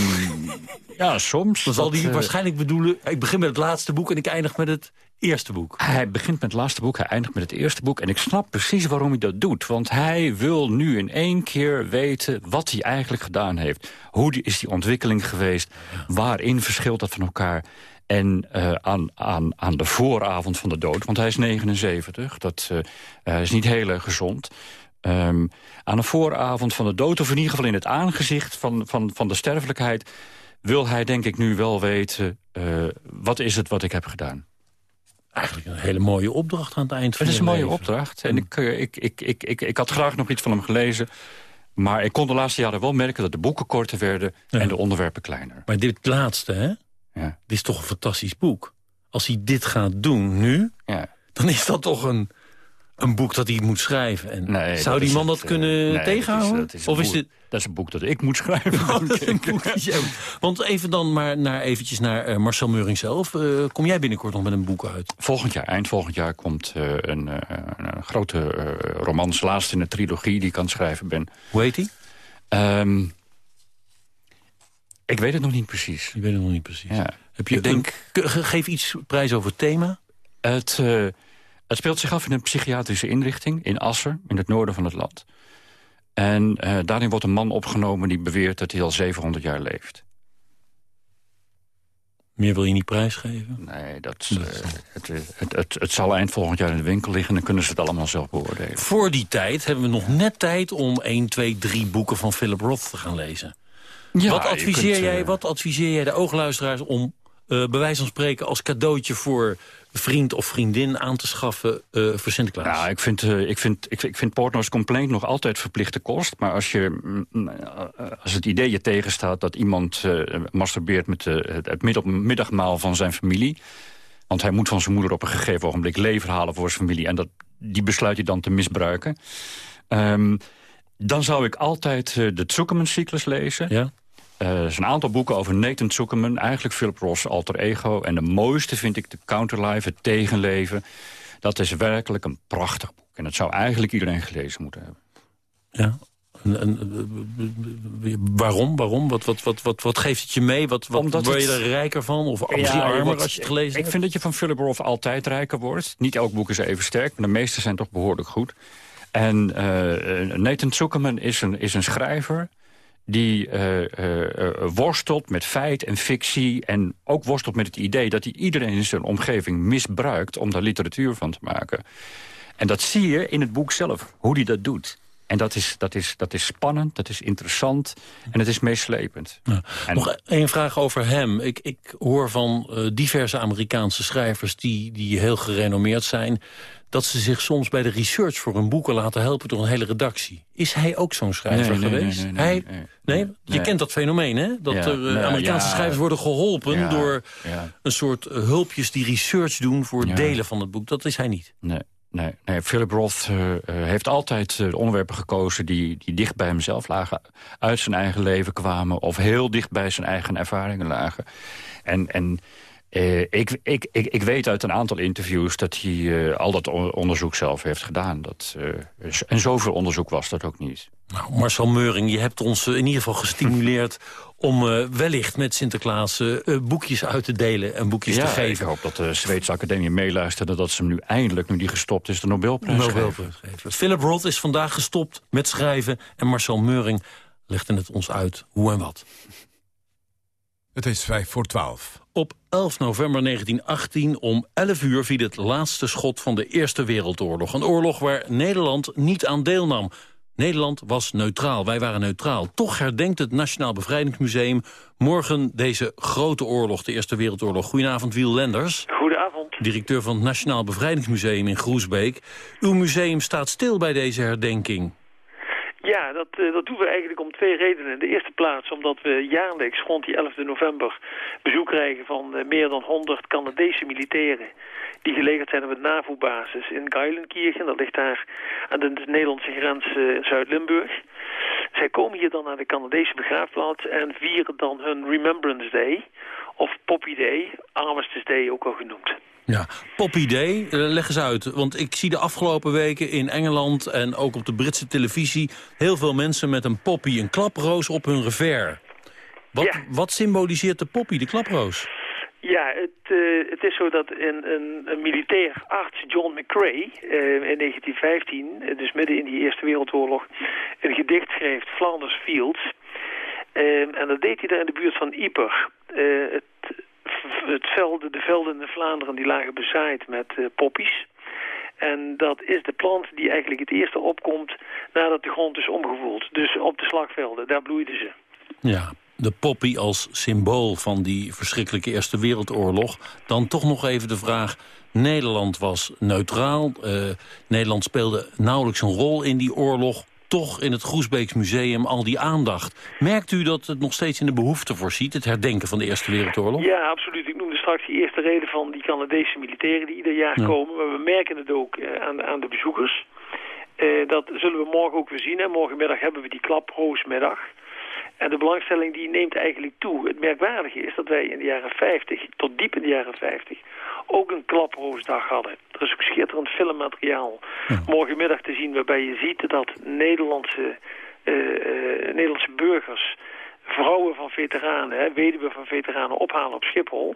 Speaker 22: ja, soms.
Speaker 3: Dan zal hij
Speaker 22: eh,
Speaker 3: waarschijnlijk bedoelen... ik begin met het laatste boek en ik eindig met het eerste boek.
Speaker 22: Hij begint met het laatste boek, hij eindigt met het eerste boek. En ik snap precies waarom hij dat doet. Want hij wil nu in één keer weten wat hij eigenlijk gedaan heeft. Hoe is die ontwikkeling geweest? Waarin verschilt dat van elkaar? En eh, aan, aan, aan de vooravond van de dood, want hij is 79, dat eh, eh, is niet heel gezond. Ehm, aan de vooravond van de dood, of in ieder geval in het aangezicht van, van, van de sterfelijkheid... wil hij denk ik nu wel weten, wat is het wat ik heb gedaan?
Speaker 3: Eigenlijk een hele mooie opdracht aan het eind van
Speaker 22: Het is een mooie
Speaker 3: leven.
Speaker 22: opdracht. En ik, ik, ik, ik, ik, ik had graag nog iets van hem gelezen. Maar ik kon de laatste jaren wel merken dat de boeken korter werden... en de onderwerpen kleiner.
Speaker 3: Maar dit laatste, hè?
Speaker 22: Ja.
Speaker 3: Dit is toch een fantastisch boek. Als hij dit gaat doen nu,
Speaker 22: Ja.
Speaker 3: dan is dat toch een, een boek dat hij moet schrijven. En
Speaker 22: Nee,
Speaker 3: zou die man dat
Speaker 22: eh,
Speaker 3: kunnen
Speaker 22: nee, dat is-
Speaker 3: tegenhouden?
Speaker 22: dat is een
Speaker 3: of is
Speaker 22: boek-
Speaker 3: dit...
Speaker 22: Dat is een boek dat ik moet schrijven.
Speaker 3: Oh, Want even dan maar naar, eventjes naar eh, Marcel Meuring zelf. Eh, kom jij binnenkort nog met een boek uit?
Speaker 22: Volgend jaar, eind volgend jaar, komt eh, een, eh, een grote eh romans... laatst in de trilogie die ik aan het schrijven ben.
Speaker 3: Hoe heet die?
Speaker 22: Ehm, ik weet het nog niet precies.
Speaker 3: Ik weet het nog niet precies.
Speaker 22: Ja.
Speaker 3: Heb je
Speaker 22: ik denk...
Speaker 3: een- geef iets prijs over het thema.
Speaker 22: Het, eh, het speelt zich af in een psychiatrische inrichting in Asser, in het noorden van het land. En eh, daarin wordt een man opgenomen die beweert dat hij al 700 jaar leeft.
Speaker 3: Meer wil je niet prijsgeven?
Speaker 22: Nee, dat, uh, het, het, het, het, zal eind volgend jaar in de winkel liggen... en dan kunnen ze het allemaal zelf beoordelen.
Speaker 3: Voor die tijd hebben we nog net tijd om 1, 2, 3 boeken van Philip Roth te gaan lezen. Ja, wat, adviseer kunt, jij, uh... wat adviseer jij de oogluisteraars om, uh, bij wijze van spreken... als cadeautje voor vriend of vriendin aan te schaffen uh, voor Sinterklaas?
Speaker 22: Ja, ik vind, uh, ik vind, ik, ik vind Portnoy's Complaint nog altijd verplichte kost. Maar als, je, uh, als het idee je tegenstaat dat iemand masturbeert... met het, het middagmaal van zijn familie... want hij moet van zijn moeder op een gegeven ogenblik lever halen voor zijn familie... en dat, die besluit hij dan te misbruiken... Um, dan zou ik altijd de Zuckerman-cyclus lezen...
Speaker 3: Ja.
Speaker 22: Er is een aantal boeken over Nathan Zuckerman, eigenlijk Philip Ross alter ego. En de mooiste vind ik de Counterlife, het tegenleven. Dat is werkelijk een prachtig boek. En dat zou eigenlijk iedereen gelezen moeten hebben.
Speaker 3: Ja, en, en, waarom? waarom? Wat, wat, wat, wat, wat geeft het je mee? Wat, wat
Speaker 22: Omdat
Speaker 3: word je er rijker van? Of misschien
Speaker 22: Ja,
Speaker 3: armer als je het gelezen
Speaker 22: Ik
Speaker 3: hebt?
Speaker 22: vind dat je van Philip Roth altijd rijker wordt. Niet elk boek is even sterk, maar de meeste zijn toch behoorlijk goed. En eh, eh, Nathan Zuckerman is een, is een schrijver die eh, eh, eh, worstelt met feit en fictie... en ook worstelt met het idee dat hij iedereen in zijn omgeving misbruikt... om daar literatuur van te maken. En dat zie je in het boek zelf, hoe hij dat doet. En dat is, dat is, dat is spannend, dat is interessant en het is meeslepend. En-
Speaker 3: Nog één vraag over hem. Ik, ik hoor van diverse Amerikaanse schrijvers die, die heel gerenommeerd zijn... dat ze zich soms bij de research voor hun boeken laten helpen door een hele redactie. Is hij ook zo'n schrijver
Speaker 22: Nee,
Speaker 3: geweest?
Speaker 22: nee, nee,
Speaker 3: hij,
Speaker 22: nee?
Speaker 3: Je kent dat fenomeen, hè? Dat
Speaker 22: Ja,
Speaker 3: er eh,
Speaker 22: nou,
Speaker 3: Amerikaanse
Speaker 22: ja.
Speaker 3: schrijvers worden geholpen
Speaker 22: Ja,
Speaker 3: door een soort eh, hulpjes die research doen voor delen van het boek. Dat is hij niet.
Speaker 22: Nee, nee, nee. Philip Roth eh, heeft altijd onderwerpen gekozen... Die, die dicht bij hemzelf lagen, uit zijn eigen leven kwamen... of heel dicht bij zijn eigen ervaringen lagen. En, en eh, ik, ik, ik, ik weet uit een aantal interviews... dat hij eh, al dat on- onderzoek zelf heeft gedaan. Dat, eh, en zoveel onderzoek was dat ook niet.
Speaker 3: Nou, Marcel Meuring, je hebt ons in ieder geval gestimuleerd... om wellicht met Sinterklaas boekjes uit te delen en boekjes te
Speaker 22: ja,
Speaker 3: geven.
Speaker 22: ik hoop dat de Zweedse Academie meeluisterde... dat ze hem nu eindelijk, nu die gestopt is, de Nobelprijs.
Speaker 3: Nobelprijs geven. Philip Roth is vandaag gestopt met schrijven... en Marcel Meuring legde het ons uit hoe en wat.
Speaker 2: Het is vijf voor twaalf.
Speaker 3: Op 11 november 1918 om 11 uur viel het laatste schot van de Eerste Wereldoorlog. Een oorlog waar Nederland niet aan deelnam. Nederland was neutraal, wij waren neutraal. Toch herdenkt het Nationaal Bevrijdingsmuseum morgen deze grote oorlog, de Eerste Wereldoorlog. Goedenavond, Wiel Lenders.
Speaker 24: Goedenavond.
Speaker 3: Directeur van het Nationaal Bevrijdingsmuseum in Groesbeek. Uw museum staat stil bij deze herdenking.
Speaker 24: Ja, dat, eh, dat doen we eigenlijk om twee redenen. In de eerste plaats omdat we jaarlijks rond die 11 november bezoek krijgen van eh, meer dan 100 Canadese militairen. Die gelegerd zijn op een NAVO-basis in Geilenkirchen. Dat ligt daar aan de Nederlandse grens eh, in Zuid-Limburg. Zij komen hier dan naar de Canadese begraafplaats en vieren dan hun Remembrance Day. Of Poppy Day, Armistice Day ook wel genoemd.
Speaker 3: Ja, Poppy Day, eh, leg eens uit. Want ik zie de afgelopen weken in Engeland en ook op de Britse televisie... heel veel mensen met een poppy, een klaproos op hun revers. Wat, wat symboliseert de poppy, de klaproos?
Speaker 24: Ja, het, eh, het is zo dat een, een, een militair arts, John McCrae, eh, in 1915, eh, dus midden in die Eerste Wereldoorlog, een gedicht schreef, Flanders Fields. En dat deed hij daar in de buurt van Yper. Eh, het, het velden, de velden in Vlaanderen die lagen bezaaid met eh, poppies. En dat is de plant die eigenlijk het eerste opkomt nadat de grond is omgevoeld. Dus op de slagvelden, daar bloeiden ze.
Speaker 3: Ja, de poppy als symbool van die verschrikkelijke Eerste Wereldoorlog. Dan toch nog even de vraag... Nederland was neutraal. eh, Nederland speelde nauwelijks een rol in die oorlog. Toch in het Groesbeeks Museum al die aandacht. Merkt u dat het nog steeds in de behoefte voorziet... het herdenken van de Eerste Wereldoorlog?
Speaker 24: Ja, absoluut. Ik noemde straks die eerste reden van die Canadese militairen die ieder jaar
Speaker 3: Ja.
Speaker 24: komen. Maar we merken het ook eh, aan, de- aan de bezoekers. Eh, dat zullen we morgen ook weer zien. Hè. Morgenmiddag hebben we die klaproosmiddag. En de belangstelling die neemt eigenlijk toe. Het merkwaardige is dat wij in de jaren 50, tot diep in de jaren 50, ook een klaproosdag hadden. Er is ook schitterend filmmateriaal morgenmiddag te zien waarbij je ziet dat Nederlandse, eh, eh, Nederlandse burgers vrouwen van veteranen, hè, weduwen van veteranen ophalen op Schiphol.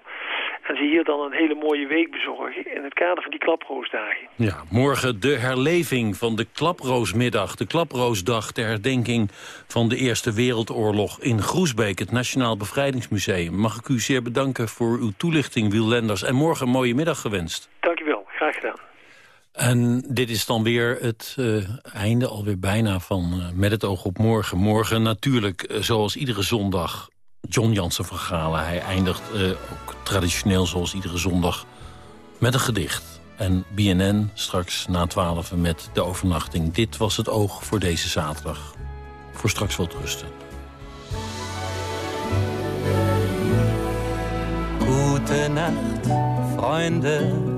Speaker 24: En ze hier dan een hele mooie week bezorgen in het kader van die klaproosdagen.
Speaker 3: Ja, morgen de herleving van de klaproosmiddag. De klaproosdag ter herdenking van de Eerste Wereldoorlog in Groesbeek. Het Nationaal Bevrijdingsmuseum. Mag ik u zeer bedanken voor uw toelichting, Wiel Lenders. En morgen een mooie middag gewenst.
Speaker 24: Dank u wel, graag gedaan.
Speaker 3: En dit is dan weer het uh, einde alweer bijna van uh, Met het oog op morgen. Morgen natuurlijk, uh, zoals iedere zondag, John Jansen van Galen. Hij eindigt ook traditioneel zoals iedere zondag met een gedicht. En BNN straks na twaalf met de overnachting. Dit was het oog voor deze zaterdag. Voor straks wel rusten.
Speaker 25: Gute Nacht, Freunde.